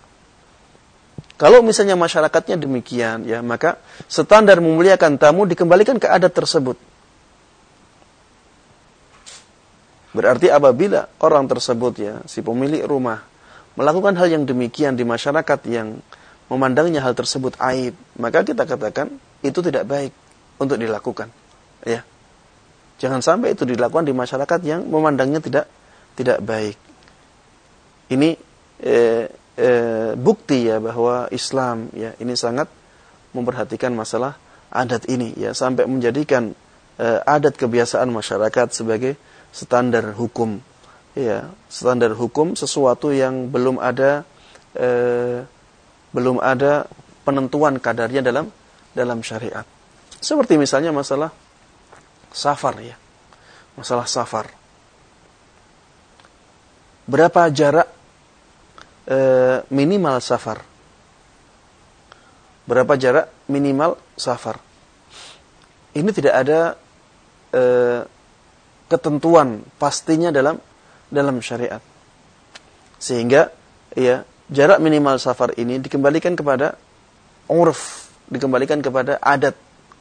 Kalau misalnya masyarakatnya demikian, ya maka standar memuliakan tamu dikembalikan ke adat tersebut. Berarti apabila orang tersebut ya, si pemilik rumah melakukan hal yang demikian di masyarakat yang memandangnya hal tersebut aib, maka kita katakan itu tidak baik untuk dilakukan. Ya. Jangan sampai itu dilakukan di masyarakat yang memandangnya tidak tidak baik. Ini eh, eh, bukti ya bahwa Islam ya ini sangat memperhatikan masalah adat ini ya sampai menjadikan uh, adat kebiasaan masyarakat sebagai standar hukum. Ya, standar hukum sesuatu yang belum ada uh, belum ada penentuan kadarnya dalam dalam syariat. Seperti misalnya masalah safar ya. Masalah safar. Berapa jarak e, minimal safar? Berapa jarak minimal safar? Ini tidak ada e, ketentuan pastinya dalam dalam syariat. Sehingga ya jarak minimal safar ini dikembalikan kepada urf, dikembalikan kepada adat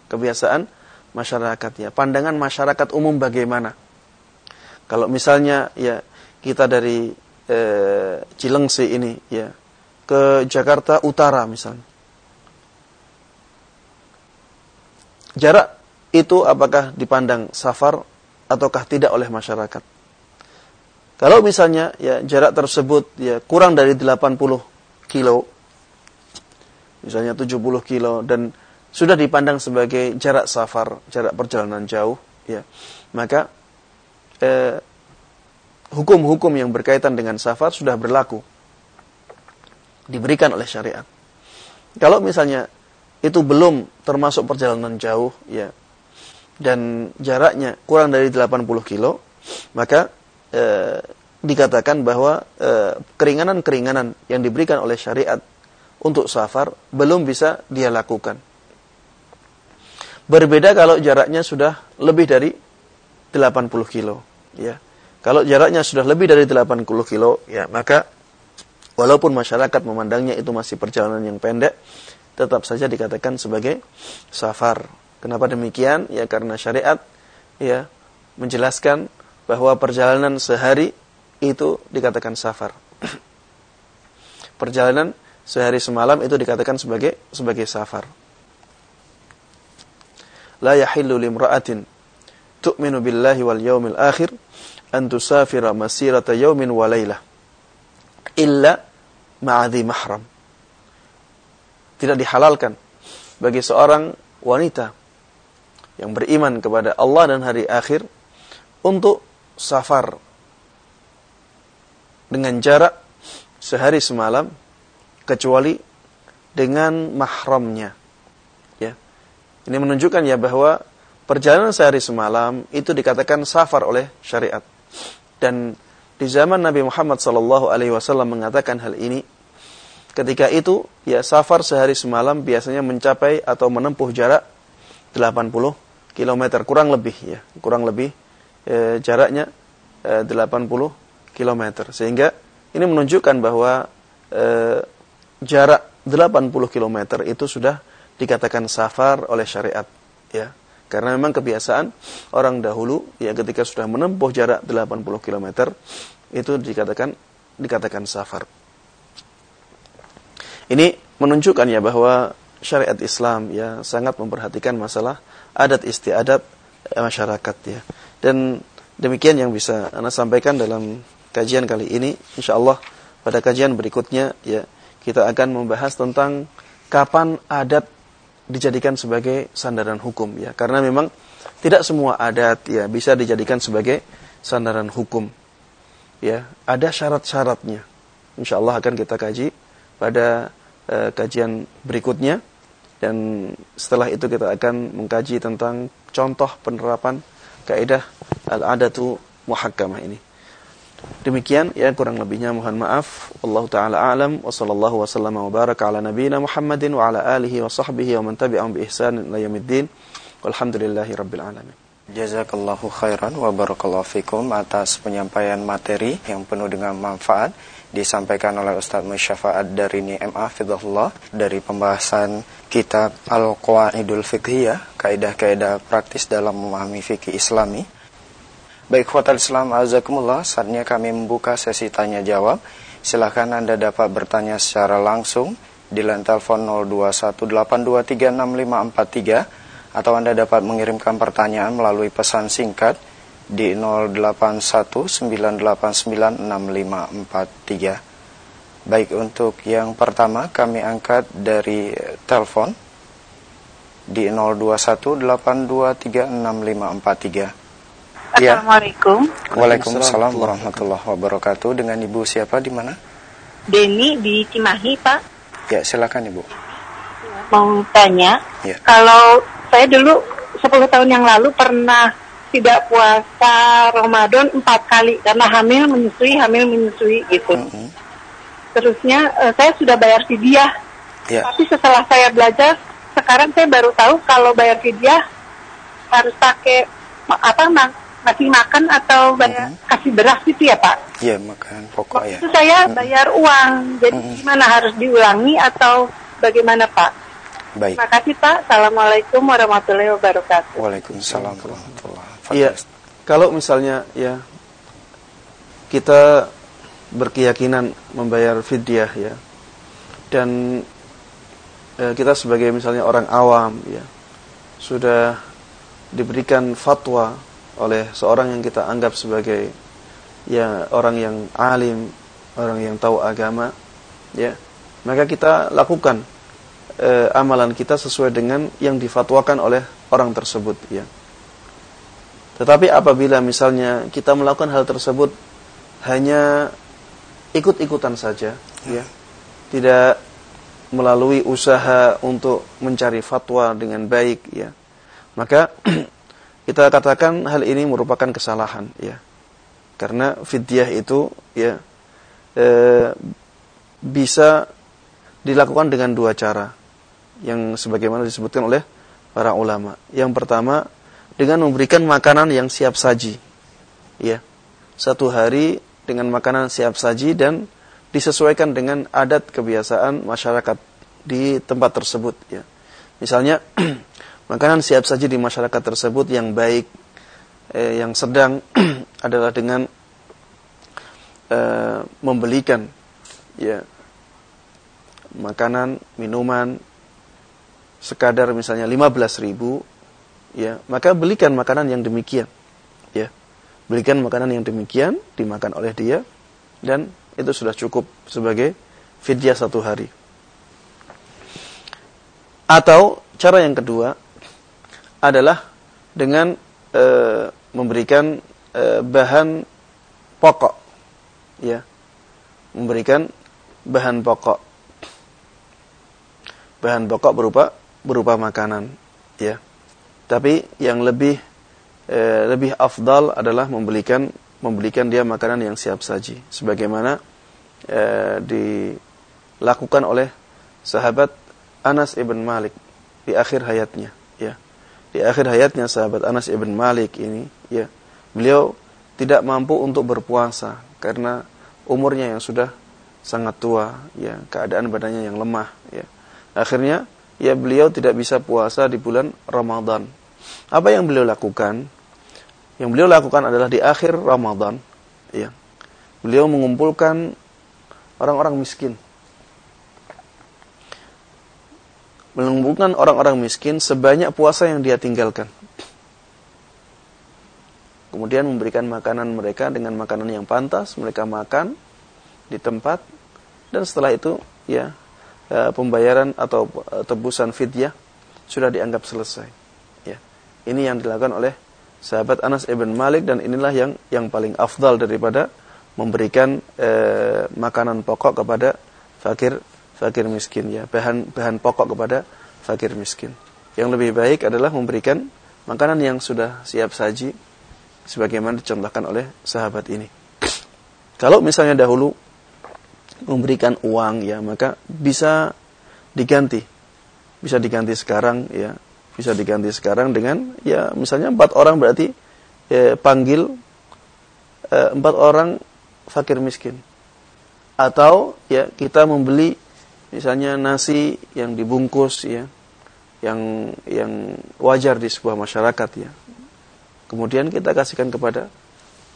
kebiasaan masyarakatnya. Pandangan masyarakat umum bagaimana? Kalau misalnya ya kita dari e, Cilengsi ini ya ke Jakarta Utara misalnya. Jarak itu apakah dipandang safar ataukah tidak oleh masyarakat? Kalau misalnya ya jarak tersebut ya kurang dari 80 kilo misalnya 70 kilo dan sudah dipandang sebagai jarak safar, jarak perjalanan jauh, ya, maka eh, hukum-hukum yang berkaitan dengan safar sudah berlaku, diberikan oleh syariat. Kalau misalnya itu belum termasuk perjalanan jauh, ya, dan jaraknya kurang dari 80 kilo, maka eh, dikatakan bahwa eh, keringanan-keringanan yang diberikan oleh syariat untuk safar belum bisa dia lakukan Berbeda kalau jaraknya sudah lebih dari 80 kilo. Ya. Kalau jaraknya sudah lebih dari 80 kilo, ya maka walaupun masyarakat memandangnya itu masih perjalanan yang pendek, tetap saja dikatakan sebagai safar. Kenapa demikian? Ya karena syariat ya menjelaskan bahwa perjalanan sehari itu dikatakan safar. [clears throat] perjalanan sehari semalam itu dikatakan sebagai sebagai safar la yahillu limra'atin tu'minu billahi wal yawmil akhir an tusafira masirata yawmin wa laylah illa ma'adhi mahram. Tidak dihalalkan bagi seorang wanita yang beriman kepada Allah dan hari akhir untuk safar dengan jarak sehari semalam kecuali dengan mahramnya ini menunjukkan ya bahwa perjalanan sehari semalam itu dikatakan safar oleh syariat. Dan di zaman Nabi Muhammad sallallahu alaihi wasallam mengatakan hal ini, ketika itu ya safar sehari semalam biasanya mencapai atau menempuh jarak 80 km kurang lebih ya, kurang lebih e, jaraknya e, 80 km. Sehingga ini menunjukkan bahwa e, jarak 80 km itu sudah dikatakan safar oleh syariat ya karena memang kebiasaan orang dahulu ya ketika sudah menempuh jarak 80 km itu dikatakan dikatakan safar. Ini menunjukkan ya bahwa syariat Islam ya sangat memperhatikan masalah adat istiadat masyarakat ya. Dan demikian yang bisa anda sampaikan dalam kajian kali ini. Insyaallah pada kajian berikutnya ya kita akan membahas tentang kapan adat dijadikan sebagai sandaran hukum ya. Karena memang tidak semua adat ya bisa dijadikan sebagai sandaran hukum ya. Ada syarat-syaratnya. Insyaallah akan kita kaji pada uh, kajian berikutnya. Dan setelah itu kita akan mengkaji tentang contoh penerapan kaidah al-adatu muhakkamah ini Demikian ya kurang lebihnya mohon maaf. Allah taala alam wa sallallahu wasallam wa baraka ala nabiyyina Muhammadin wa ala alihi wa sahbihi wa man tabi'ahum bi ihsan ila yaumiddin. Walhamdulillahi rabbil alamin. Jazakallahu khairan wa barakallahu fikum atas penyampaian materi yang penuh dengan manfaat disampaikan oleh Ustaz Musyafaat dari MA Fidahullah dari pembahasan kitab Al-Qawaidul Fiqhiyah, kaidah-kaidah praktis dalam memahami fikih Islami. Baik Fatal Islam Azakumullah. Saatnya kami membuka sesi tanya jawab. Silahkan Anda dapat bertanya secara langsung Di line telepon 0218236543 Atau Anda dapat mengirimkan pertanyaan melalui pesan singkat Di 0819896543 Baik untuk yang pertama kami angkat dari telepon di 0218236543. Ya. Assalamualaikum. Waalaikumsalam warahmatullahi wabarakatuh. Dengan Ibu siapa di mana? Denny di Cimahi, Pak. Ya, silakan Ibu. Mau tanya, Ya. kalau saya dulu 10 tahun yang lalu pernah tidak puasa Ramadan empat kali karena hamil menyusui, hamil menyusui gitu. Mhm. Terusnya eh, saya sudah bayar fidyah, Ya. tapi setelah saya belajar, sekarang saya baru tahu kalau bayar fidyah harus pakai apa ngasih makan atau bayar kasih beras gitu ya Pak? Ya, makan pokok Waktu ya. itu saya bayar uang, jadi gimana harus diulangi atau bagaimana Pak? Baik. Terima kasih Pak. Assalamualaikum warahmatullahi wabarakatuh. Waalaikumsalam warahmatullahi Iya, kalau misalnya ya kita berkeyakinan membayar fidyah ya, dan eh, kita sebagai misalnya orang awam ya sudah diberikan fatwa oleh seorang yang kita anggap sebagai ya orang yang alim, orang yang tahu agama, ya. Maka kita lakukan eh, amalan kita sesuai dengan yang difatwakan oleh orang tersebut ya. Tetapi apabila misalnya kita melakukan hal tersebut hanya ikut-ikutan saja, ya, tidak melalui usaha untuk mencari fatwa dengan baik, ya, maka [clears throat] kita katakan hal ini merupakan kesalahan, ya, karena fidyah itu, ya, eh, bisa dilakukan dengan dua cara, yang sebagaimana disebutkan oleh para ulama. Yang pertama dengan memberikan makanan yang siap saji. Ya. Satu hari dengan makanan siap saji dan disesuaikan dengan adat kebiasaan masyarakat di tempat tersebut ya. Misalnya [clears throat] makanan siap saji di masyarakat tersebut yang baik eh, yang sedang [clears throat] adalah dengan eh, membelikan ya. Makanan, minuman sekadar misalnya 15 ribu ya. Maka belikan makanan yang demikian ya. Belikan makanan yang demikian dimakan oleh dia dan itu sudah cukup sebagai fidyah satu hari. Atau cara yang kedua adalah dengan e, memberikan e, bahan pokok. Ya memberikan bahan pokok. Bahan pokok berupa berupa makanan. Ya tapi yang lebih e, lebih afdal adalah membelikan membelikan dia makanan yang siap saji. Sebagaimana e, dilakukan oleh sahabat Anas ibn Malik di akhir hayatnya. Ya di akhir hayatnya sahabat Anas ibn Malik ini ya beliau tidak mampu untuk berpuasa karena umurnya yang sudah sangat tua ya keadaan badannya yang lemah ya. Akhirnya ya beliau tidak bisa puasa di bulan Ramadan. Apa yang beliau lakukan? Yang beliau lakukan adalah di akhir Ramadan ya beliau mengumpulkan orang-orang miskin mengumpulkan orang-orang miskin sebanyak puasa yang dia tinggalkan. Kemudian memberikan makanan mereka dengan makanan yang pantas mereka makan di tempat dan setelah itu ya pembayaran atau tebusan fidyah sudah dianggap selesai ya. Ini yang dilakukan oleh sahabat Anas ibn Malik dan inilah yang yang paling afdal daripada memberikan eh, makanan pokok kepada fakir fakir miskin ya bahan bahan pokok kepada fakir miskin yang lebih baik adalah memberikan makanan yang sudah siap saji sebagaimana dicontohkan oleh sahabat ini. Kalau misalnya dahulu memberikan uang ya, maka bisa diganti. Bisa diganti sekarang ya, bisa diganti sekarang dengan ya misalnya empat orang berarti ya, panggil eh, empat orang fakir miskin. Atau ya kita membeli misalnya nasi yang dibungkus ya, yang yang wajar di sebuah masyarakat ya. Kemudian kita kasihkan kepada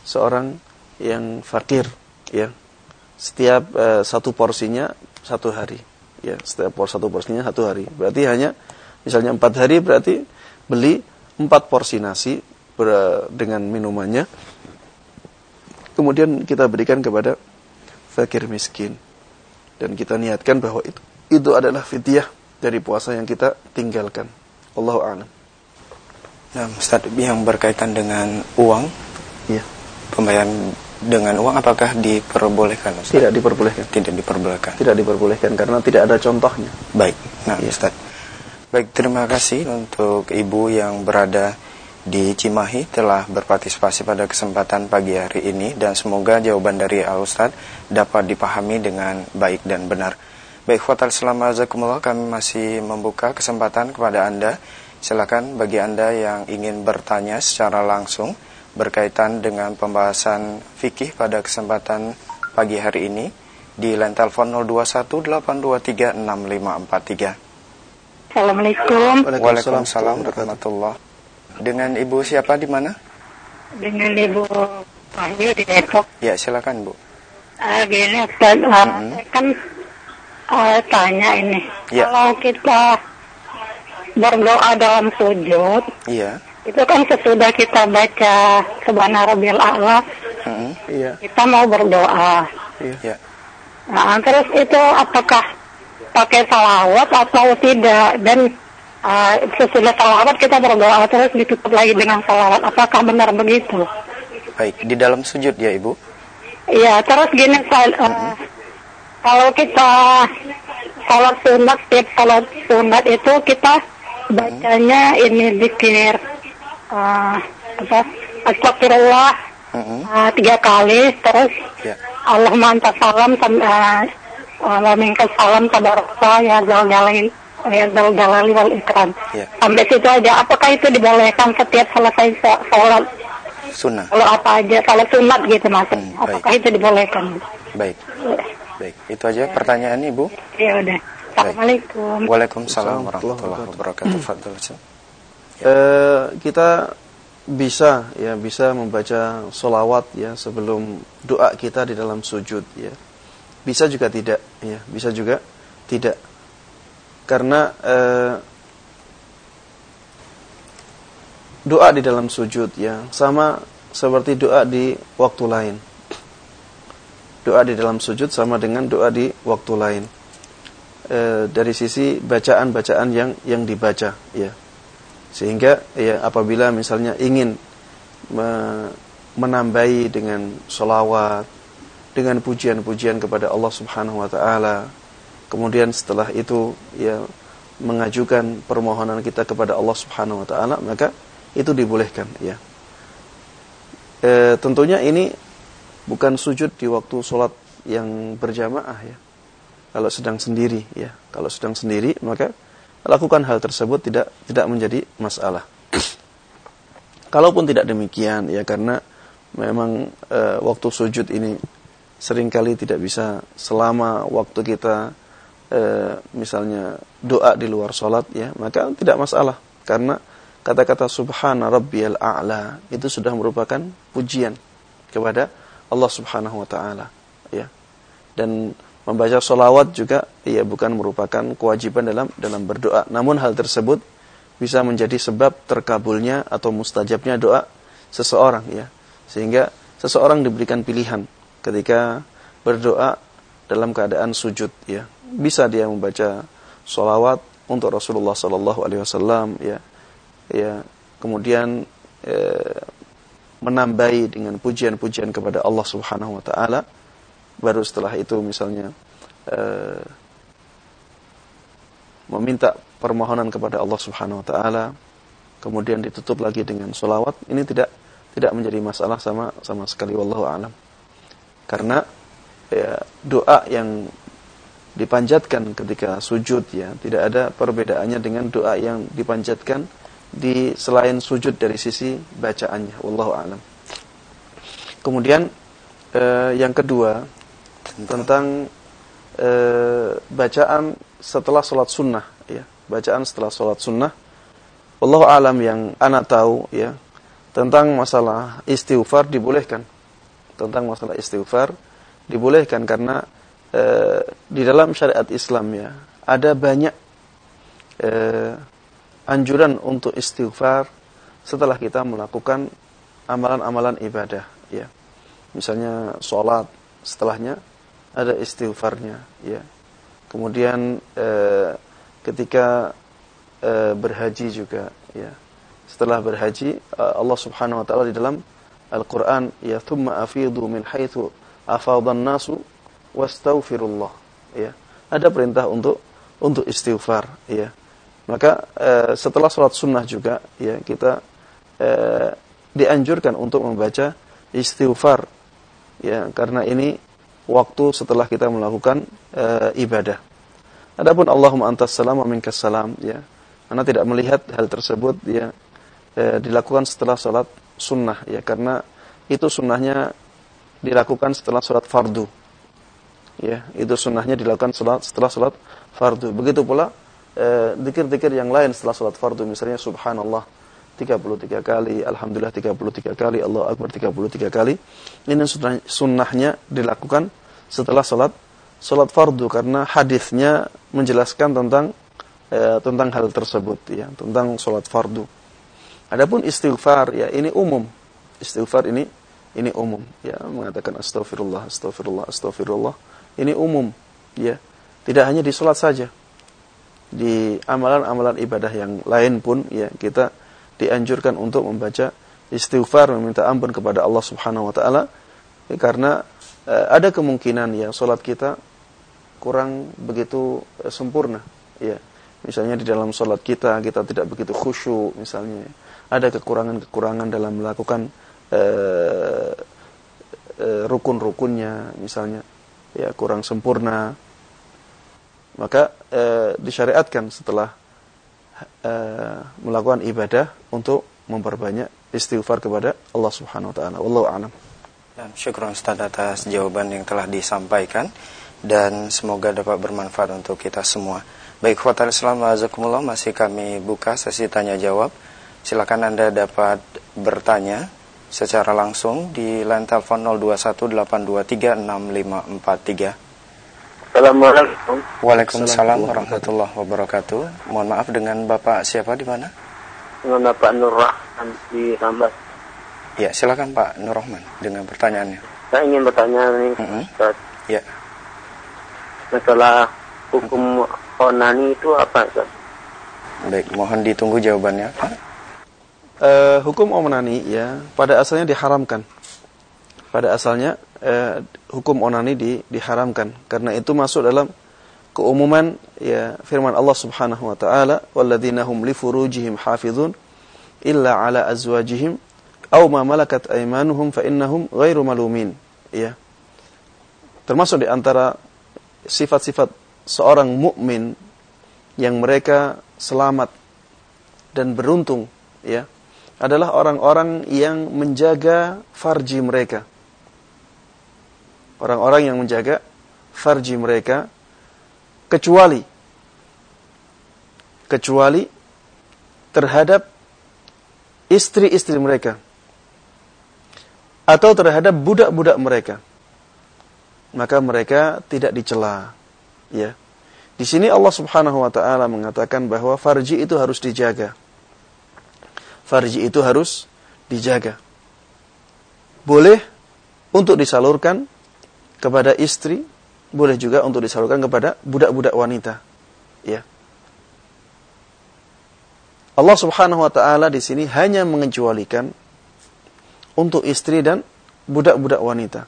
seorang yang fakir ya. Setiap uh, satu porsinya satu hari ya. Setiap por satu porsinya satu hari. Berarti hanya misalnya empat hari berarti beli empat porsi nasi ber, dengan minumannya. Kemudian kita berikan kepada fakir miskin dan kita niatkan bahwa itu itu adalah fidyah dari puasa yang kita tinggalkan Wallahu a'lam. Nah, Ustaz, yang berkaitan dengan uang, Iya. pembayaran dengan uang apakah diperbolehkan Ustaz? Tidak diperbolehkan. Tidak diperbolehkan. Tidak diperbolehkan karena tidak ada contohnya. Baik. Nah, Iya. Ustaz. Baik, terima kasih untuk Ibu yang berada di Cimahi telah berpartisipasi pada kesempatan pagi hari ini dan semoga jawaban dari Al Ustaz dapat dipahami dengan baik dan benar. Baik, Fatal selama Azakumullah kami masih membuka kesempatan kepada Anda. Silakan bagi Anda yang ingin bertanya secara langsung berkaitan dengan pembahasan fikih pada kesempatan pagi hari ini di line telepon 0218236543. Assalamualaikum Waalaikumsalam warahmatullahi Dengan Ibu siapa di mana? dengan Ibu Wahyu di Depok. Ya, silakan Bu. Uh, gini, Ustaz, uh, Mm-mm. saya kan uh, tanya ini, Ya. kalau kita berdoa dalam sujud, Iya. itu kan sesudah kita baca Subhana Rabbil A'la, Mm-mm. Iya. kita mau berdoa. Ya. Nah, terus itu apakah pakai salawat atau tidak? Dan uh, sesudah salawat kita berdoa terus ditutup lagi dengan salawat. Apakah benar begitu? Baik, di dalam sujud ya Ibu. Iya, terus gini, uh, kalau kita sholat sunat, tiap sholat sunat itu kita bacanya ini zikir uh, apa? Astagfirullah Mm-mm. uh, tiga kali, terus Ya. Allahumma anta salam sam- uh, minka salam tabaraka ya zal jalali ya zal jalali wal ikram. Ya. Sampai situ aja. Apakah itu dibolehkan setiap selesai sho- sholat? Sunnah. Kalau apa aja, kalau sunat gitu maksudnya. Hmm, baik. Apakah itu dibolehkan? Baik. Baik, itu aja pertanyaan Ibu. Ya udah. Assalamualaikum. Waalaikumsalam warahmatullahi wabarakatuh. Fadl. Eh, kita bisa ya bisa membaca solawat ya sebelum doa kita di dalam sujud ya bisa juga tidak ya bisa juga tidak karena eh, doa di dalam sujud ya. Sama seperti doa di waktu lain. Doa di dalam sujud sama dengan doa di waktu lain. Eh, dari sisi bacaan-bacaan yang yang dibaca ya. Sehingga ya apabila misalnya ingin me- menambahi dengan solawat dengan pujian-pujian kepada Allah Subhanahu Wa Taala kemudian setelah itu ya mengajukan permohonan kita kepada Allah Subhanahu Wa Taala maka itu dibolehkan ya. E, tentunya ini bukan sujud di waktu sholat yang berjamaah ya. Kalau sedang sendiri ya. Kalau sedang sendiri maka lakukan hal tersebut tidak tidak menjadi masalah. Kalaupun tidak demikian ya karena memang e, waktu sujud ini sering kali tidak bisa selama waktu kita e, misalnya doa di luar sholat ya maka tidak masalah karena kata-kata subhana rabbiyal a'la itu sudah merupakan pujian kepada Allah Subhanahu wa taala ya dan membaca solawat juga ya bukan merupakan kewajiban dalam dalam berdoa. Namun hal tersebut bisa menjadi sebab terkabulnya atau mustajabnya doa seseorang ya. Sehingga seseorang diberikan pilihan ketika berdoa dalam keadaan sujud ya. Bisa dia membaca solawat untuk Rasulullah Sallallahu Alaihi Wasallam ya. Ya, kemudian eh, menambahi dengan pujian-pujian kepada Allah Subhanahu wa taala. Baru setelah itu misalnya uh, meminta permohonan kepada Allah Subhanahu wa taala. Kemudian ditutup lagi dengan solawat ini tidak tidak menjadi masalah sama sama sekali wallahu alam. Karena ya, doa yang dipanjatkan ketika sujud ya. Tidak ada perbedaannya dengan doa yang dipanjatkan di selain sujud dari sisi bacaannya. Wallahu alam. Kemudian eh, yang kedua tentang e, bacaan setelah sholat sunnah ya. Bacaan setelah sholat sunnah. Allah alam yang anak tahu ya tentang masalah istighfar dibolehkan. Tentang masalah istighfar dibolehkan karena e, di dalam syariat Islam ya ada banyak e, anjuran untuk istighfar setelah kita melakukan amalan-amalan ibadah ya misalnya sholat setelahnya ada istighfarnya ya kemudian eh, ketika e, berhaji juga ya. Setelah berhaji Allah Subhanahu wa taala di dalam Al-Qur'an ya thumma afidu min haitsu afadhan nasu wastaghfirullah ya. Ada perintah untuk untuk istighfar ya. Maka e, setelah sholat sunnah juga ya kita e, dianjurkan untuk membaca istighfar ya karena ini waktu setelah kita melakukan e, ibadah. Adapun Allahumma antas salam wa minkas salam ya. Anda tidak melihat hal tersebut ya e, dilakukan setelah sholat sunnah ya karena itu sunnahnya dilakukan setelah sholat fardu. Ya, itu sunnahnya dilakukan setelah, setelah sholat fardu. Begitu pula dikir-dikir yang lain setelah sholat fardu misalnya subhanallah 33 kali, Alhamdulillah 33 kali, Allah Akbar 33 kali. Ini sunnah, sunnahnya dilakukan setelah sholat sholat fardu karena hadisnya menjelaskan tentang eh, tentang hal tersebut ya, tentang sholat fardu. Adapun istighfar ya ini umum. Istighfar ini ini umum ya mengatakan astagfirullah, astagfirullah, astagfirullah. Ini umum ya. Tidak hanya di sholat saja. Di amalan-amalan ibadah yang lain pun ya kita dianjurkan untuk membaca istighfar meminta ampun kepada Allah Subhanahu wa taala ya, karena eh, ada kemungkinan ya salat kita kurang begitu eh, sempurna ya misalnya di dalam salat kita kita tidak begitu khusyuk misalnya ada kekurangan-kekurangan dalam melakukan eh, eh, rukun-rukunnya misalnya ya kurang sempurna maka eh, disyariatkan setelah uh, melakukan ibadah untuk memperbanyak istighfar kepada Allah Subhanahu wa taala. Wallahu a'lam. Dan syukur Ustaz atas jawaban yang telah disampaikan dan semoga dapat bermanfaat untuk kita semua. Baik, Fatal Islam Azakumullah masih kami buka sesi tanya jawab. Silakan Anda dapat bertanya secara langsung di line telepon 0218236543. Assalamualaikum. Waalaikumsalam warahmatullahi wabarakatuh. Mohon maaf dengan Bapak siapa di mana? Dengan Bapak Nur Rahman di Sambas. Ya, silakan Pak Nur Rahman dengan pertanyaannya. Saya ingin bertanya nih, mm -hmm. Ustaz. Ya. Masalah hukum onani itu apa, Ustaz? Baik, mohon ditunggu jawabannya, Pak. Uh, hukum onani ya pada asalnya diharamkan. Pada asalnya eh, hukum onani di, diharamkan. Karena itu masuk dalam keumuman ya firman Allah Subhanahu wa taala walladzina hum li furujihim hafizun illa ala azwajihim aw ma malakat aymanuhum fa innahum ghairu malumin. Ya. Termasuk di antara sifat-sifat seorang mukmin yang mereka selamat dan beruntung ya adalah orang-orang yang menjaga farji mereka. Orang-orang yang menjaga farji mereka kecuali kecuali terhadap istri-istri mereka atau terhadap budak-budak mereka maka mereka tidak dicela ya. Di sini Allah Subhanahu wa taala mengatakan bahwa farji itu harus dijaga farji itu harus dijaga boleh untuk disalurkan kepada istri, boleh juga untuk disalurkan kepada budak-budak wanita. Ya. Allah Subhanahu wa taala di sini hanya mengecualikan untuk istri dan budak-budak wanita.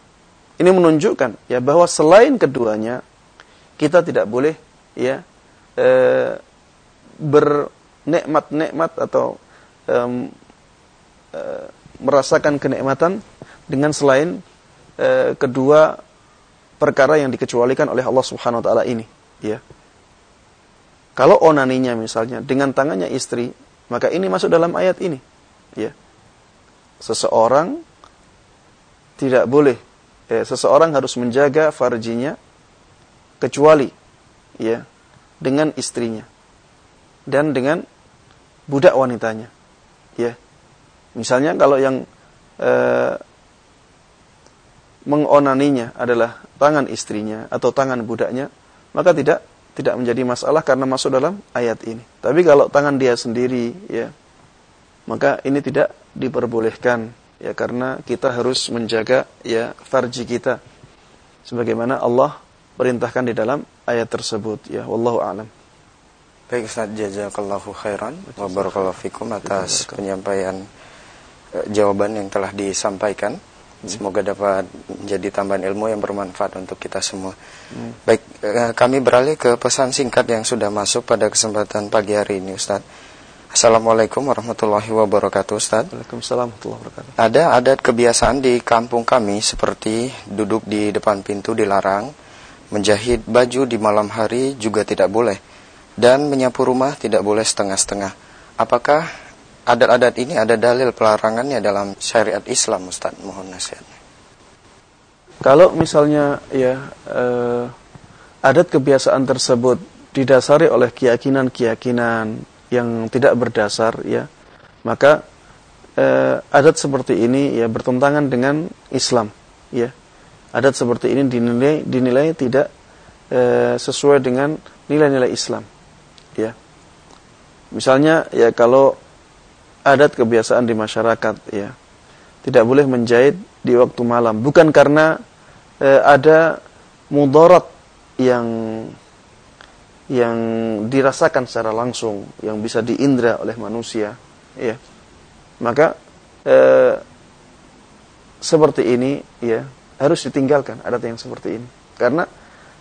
Ini menunjukkan ya bahwa selain keduanya kita tidak boleh ya e, bernikmat-nikmat atau e, e, merasakan kenikmatan dengan selain e, kedua perkara yang dikecualikan oleh Allah Subhanahu wa taala ini, ya. Kalau onaninya misalnya dengan tangannya istri, maka ini masuk dalam ayat ini, ya. Seseorang tidak boleh eh, seseorang harus menjaga farjinya kecuali ya dengan istrinya dan dengan budak wanitanya. Ya. Misalnya kalau yang eh, mengonaninya adalah tangan istrinya atau tangan budaknya, maka tidak tidak menjadi masalah karena masuk dalam ayat ini. Tapi kalau tangan dia sendiri ya, maka ini tidak diperbolehkan ya karena kita harus menjaga ya farji kita sebagaimana Allah perintahkan di dalam ayat tersebut ya wallahu alam. Baik Ustaz, jazakallahu khairan wa barakallahu fikum atas penyampaian eh, jawaban yang telah disampaikan. Semoga dapat menjadi tambahan ilmu yang bermanfaat untuk kita semua. Hmm. Baik, eh, kami beralih ke pesan singkat yang sudah masuk pada kesempatan pagi hari ini Ustaz. Assalamualaikum warahmatullahi wabarakatuh Ustaz. Waalaikumsalam warahmatullahi wabarakatuh. Ada adat kebiasaan di kampung kami seperti duduk di depan pintu dilarang, menjahit baju di malam hari juga tidak boleh dan menyapu rumah tidak boleh setengah-setengah. Apakah adat-adat ini ada dalil pelarangannya dalam syariat Islam, Ustaz? Mohon nasihatnya. Kalau misalnya ya eh, adat kebiasaan tersebut didasari oleh keyakinan-keyakinan yang tidak berdasar, ya, maka eh, adat seperti ini ya bertentangan dengan Islam, ya. Adat seperti ini dinilai dinilai tidak eh, sesuai dengan nilai-nilai Islam. Misalnya ya kalau adat kebiasaan di masyarakat ya tidak boleh menjahit di waktu malam bukan karena eh, ada mudarat yang yang dirasakan secara langsung yang bisa diindra oleh manusia ya maka eh, seperti ini ya harus ditinggalkan adat yang seperti ini karena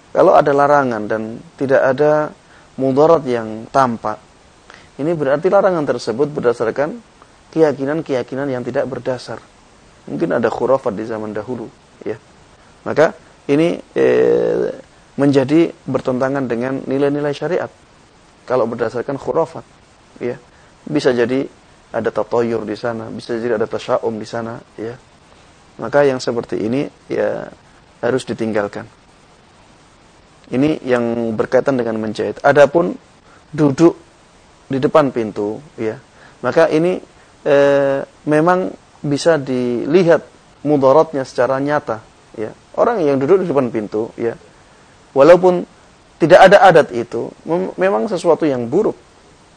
kalau ada larangan dan tidak ada mudarat yang tampak. Ini berarti larangan tersebut berdasarkan keyakinan-keyakinan yang tidak berdasar. Mungkin ada khurafat di zaman dahulu, ya. Maka ini eh, menjadi bertentangan dengan nilai-nilai syariat. Kalau berdasarkan khurafat, ya. Bisa jadi ada tatoyur di sana, bisa jadi ada tasyaum di sana, ya. Maka yang seperti ini ya harus ditinggalkan. Ini yang berkaitan dengan menjahit. Adapun duduk di depan pintu, ya, maka ini e, memang bisa dilihat mudaratnya secara nyata. Ya. Orang yang duduk di depan pintu, ya, walaupun tidak ada adat itu, memang sesuatu yang buruk.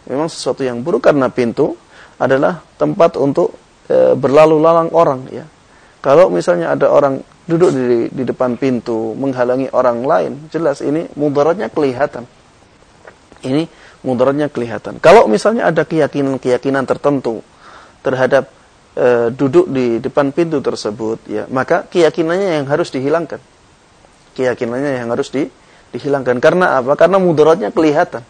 Memang sesuatu yang buruk karena pintu adalah tempat untuk e, berlalu lalang orang, ya. Kalau misalnya ada orang duduk di, di depan pintu menghalangi orang lain, jelas ini mudaratnya kelihatan. Ini mudaratnya kelihatan. Kalau misalnya ada keyakinan-keyakinan tertentu terhadap e, duduk di depan pintu tersebut, ya maka keyakinannya yang harus dihilangkan. Keyakinannya yang harus di, dihilangkan. Karena apa? Karena mudaratnya kelihatan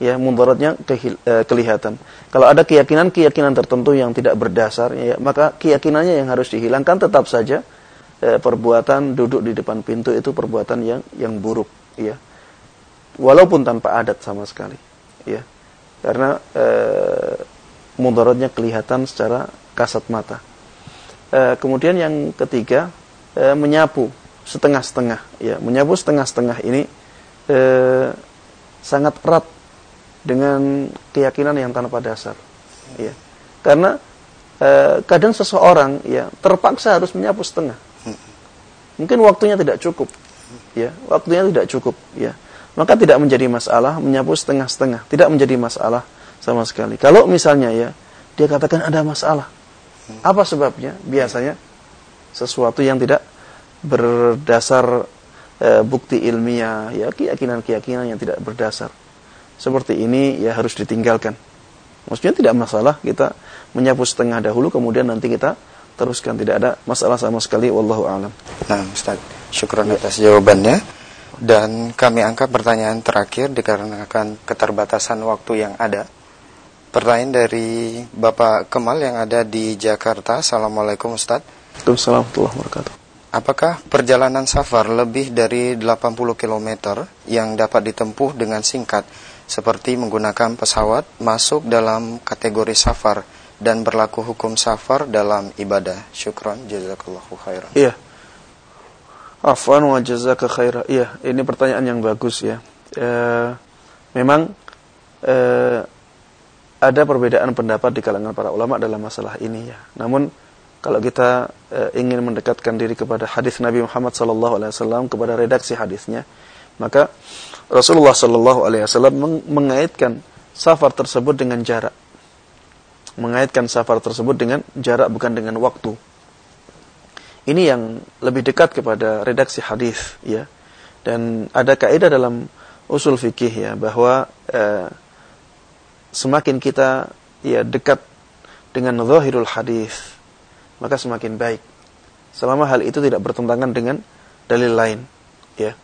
ya mudaratnya eh, kelihatan. Kalau ada keyakinan-keyakinan tertentu yang tidak berdasar, ya, maka keyakinannya yang harus dihilangkan tetap saja eh, perbuatan duduk di depan pintu itu perbuatan yang yang buruk, ya. Walaupun tanpa adat sama sekali, ya. Karena eh, mudaratnya kelihatan secara kasat mata. Eh, kemudian yang ketiga, eh, menyapu setengah-setengah, ya. Menyapu setengah-setengah ini eh, sangat erat dengan keyakinan yang tanpa dasar. Ya. Karena eh, kadang seseorang ya terpaksa harus menyapu setengah. Mungkin waktunya tidak cukup. Ya, waktunya tidak cukup, ya. Maka tidak menjadi masalah menyapu setengah-setengah, tidak menjadi masalah sama sekali. Kalau misalnya ya dia katakan ada masalah. Apa sebabnya? Biasanya sesuatu yang tidak berdasar e, bukti ilmiah, ya keyakinan-keyakinan yang tidak berdasar seperti ini ya harus ditinggalkan. Maksudnya tidak masalah kita menyapu setengah dahulu kemudian nanti kita teruskan tidak ada masalah sama sekali wallahu alam. Nah, Ustaz, syukron ya. atas jawabannya. Dan kami angkat pertanyaan terakhir dikarenakan keterbatasan waktu yang ada. Pertanyaan dari Bapak Kemal yang ada di Jakarta. Assalamualaikum Ustaz. Waalaikumsalam warahmatullahi wabarakatuh. Apakah perjalanan safar lebih dari 80 km yang dapat ditempuh dengan singkat seperti menggunakan pesawat masuk dalam kategori safar dan berlaku hukum safar dalam ibadah. Syukron jazakallahu khairan. Iya. Afwan wa jazaka khairan. Iya, ini pertanyaan yang bagus ya. E, memang e, ada perbedaan pendapat di kalangan para ulama dalam masalah ini ya. Namun kalau kita e, ingin mendekatkan diri kepada hadis Nabi Muhammad SAW kepada redaksi hadisnya, maka Rasulullah Wasallam mengaitkan safar tersebut dengan jarak, mengaitkan safar tersebut dengan jarak bukan dengan waktu. Ini yang lebih dekat kepada redaksi hadis, ya. Dan ada kaidah dalam usul fikih ya bahwa uh, semakin kita ya dekat dengan zahirul hadis maka semakin baik. Selama hal itu tidak bertentangan dengan dalil lain ya.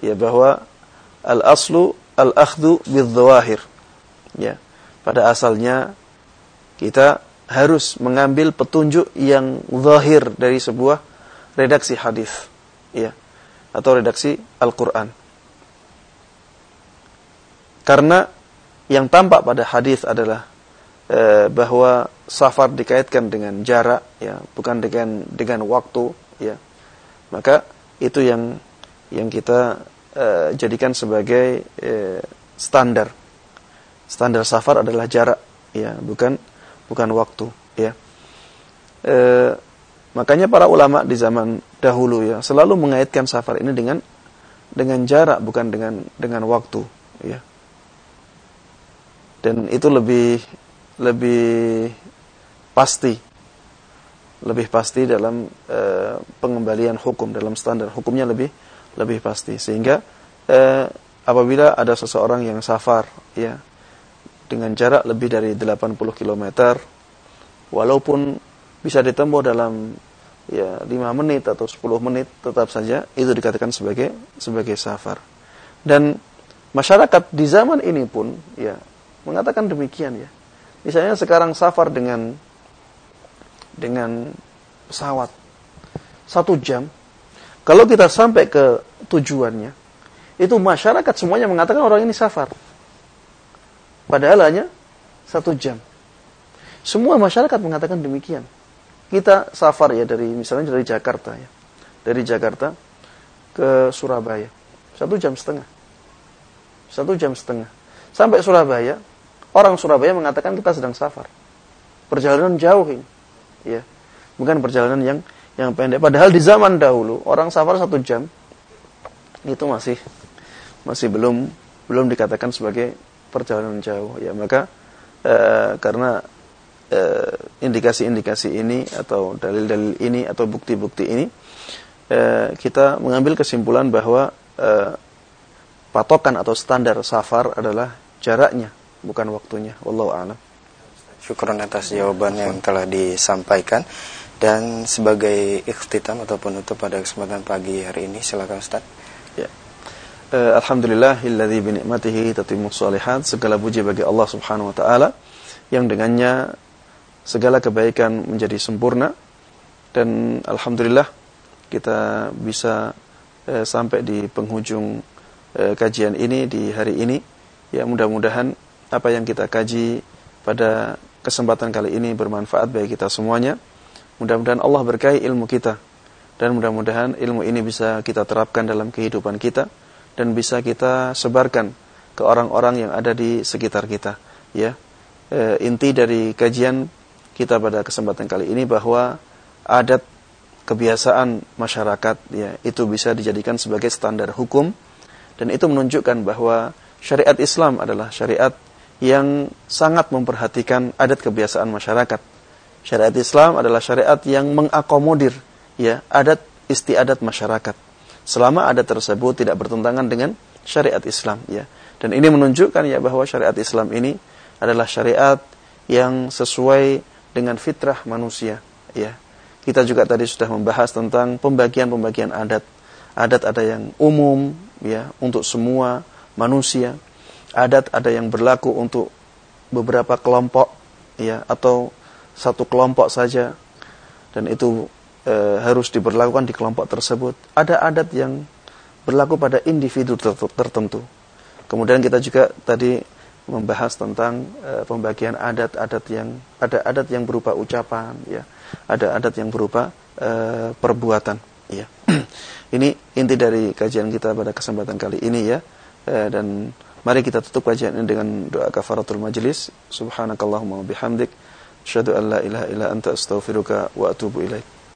Ya bahwa al aslu al akhdhu bidzawahir ya. Pada asalnya kita harus mengambil petunjuk yang zahir dari sebuah redaksi hadis ya atau redaksi Al-Qur'an karena yang tampak pada hadis adalah e, bahwa safar dikaitkan dengan jarak ya, bukan dengan dengan waktu ya. Maka itu yang yang kita e, jadikan sebagai e, standar. Standar safar adalah jarak ya, bukan bukan waktu ya. E, makanya para ulama di zaman dahulu ya selalu mengaitkan safar ini dengan dengan jarak bukan dengan dengan waktu ya dan itu lebih lebih pasti lebih pasti dalam e, pengembalian hukum dalam standar hukumnya lebih lebih pasti sehingga e, apabila ada seseorang yang safar ya dengan jarak lebih dari 80 km walaupun bisa ditempuh dalam ya 5 menit atau 10 menit tetap saja itu dikatakan sebagai sebagai safar dan masyarakat di zaman ini pun ya mengatakan demikian ya. Misalnya sekarang safar dengan dengan pesawat satu jam, kalau kita sampai ke tujuannya, itu masyarakat semuanya mengatakan orang ini safar. Padahal hanya satu jam. Semua masyarakat mengatakan demikian. Kita safar ya dari misalnya dari Jakarta ya, dari Jakarta ke Surabaya, satu jam setengah, satu jam setengah. Sampai Surabaya, Orang Surabaya mengatakan kita sedang safar. Perjalanan jauh ini. Ya. Bukan perjalanan yang yang pendek. Padahal di zaman dahulu orang safar satu jam itu masih masih belum belum dikatakan sebagai perjalanan jauh. Ya maka eh, karena eh, indikasi-indikasi ini atau dalil-dalil ini atau bukti-bukti ini eh, kita mengambil kesimpulan bahwa eh, patokan atau standar safar adalah jaraknya bukan waktunya. Wallahu a'lam. Syukuran atas jawaban yang telah disampaikan dan sebagai ikhtitam atau penutup pada kesempatan pagi hari ini silakan Ustaz. Uh, Alhamdulillahilladzi bi ni'matihi tatimmu shalihat. Segala puji bagi Allah Subhanahu wa taala yang dengannya segala kebaikan menjadi sempurna dan alhamdulillah kita bisa uh, sampai di penghujung uh, kajian ini di hari ini. Ya mudah-mudahan apa yang kita kaji pada kesempatan kali ini bermanfaat bagi kita semuanya. Mudah-mudahan Allah berkahi ilmu kita dan mudah-mudahan ilmu ini bisa kita terapkan dalam kehidupan kita dan bisa kita sebarkan ke orang-orang yang ada di sekitar kita. Ya, e, inti dari kajian kita pada kesempatan kali ini bahwa adat kebiasaan masyarakat ya itu bisa dijadikan sebagai standar hukum dan itu menunjukkan bahwa syariat Islam adalah syariat yang sangat memperhatikan adat kebiasaan masyarakat. Syariat Islam adalah syariat yang mengakomodir ya adat istiadat masyarakat. Selama adat tersebut tidak bertentangan dengan syariat Islam ya. Dan ini menunjukkan ya bahwa syariat Islam ini adalah syariat yang sesuai dengan fitrah manusia ya. Kita juga tadi sudah membahas tentang pembagian-pembagian adat. Adat ada yang umum ya untuk semua manusia adat ada yang berlaku untuk beberapa kelompok ya atau satu kelompok saja dan itu e, harus diberlakukan di kelompok tersebut. Ada adat yang berlaku pada individu tertentu. Kemudian kita juga tadi membahas tentang e, pembagian adat-adat yang ada adat yang berupa ucapan ya, ada adat yang berupa e, perbuatan ya. [clears throat] ini inti dari kajian kita pada kesempatan kali ini ya. E, dan Mari kita tutup kajian ini dengan doa kafaratul majlis. Subhanakallahumma bihamdik. Asyhadu an la ilaha illa anta astaghfiruka wa atubu ilaik.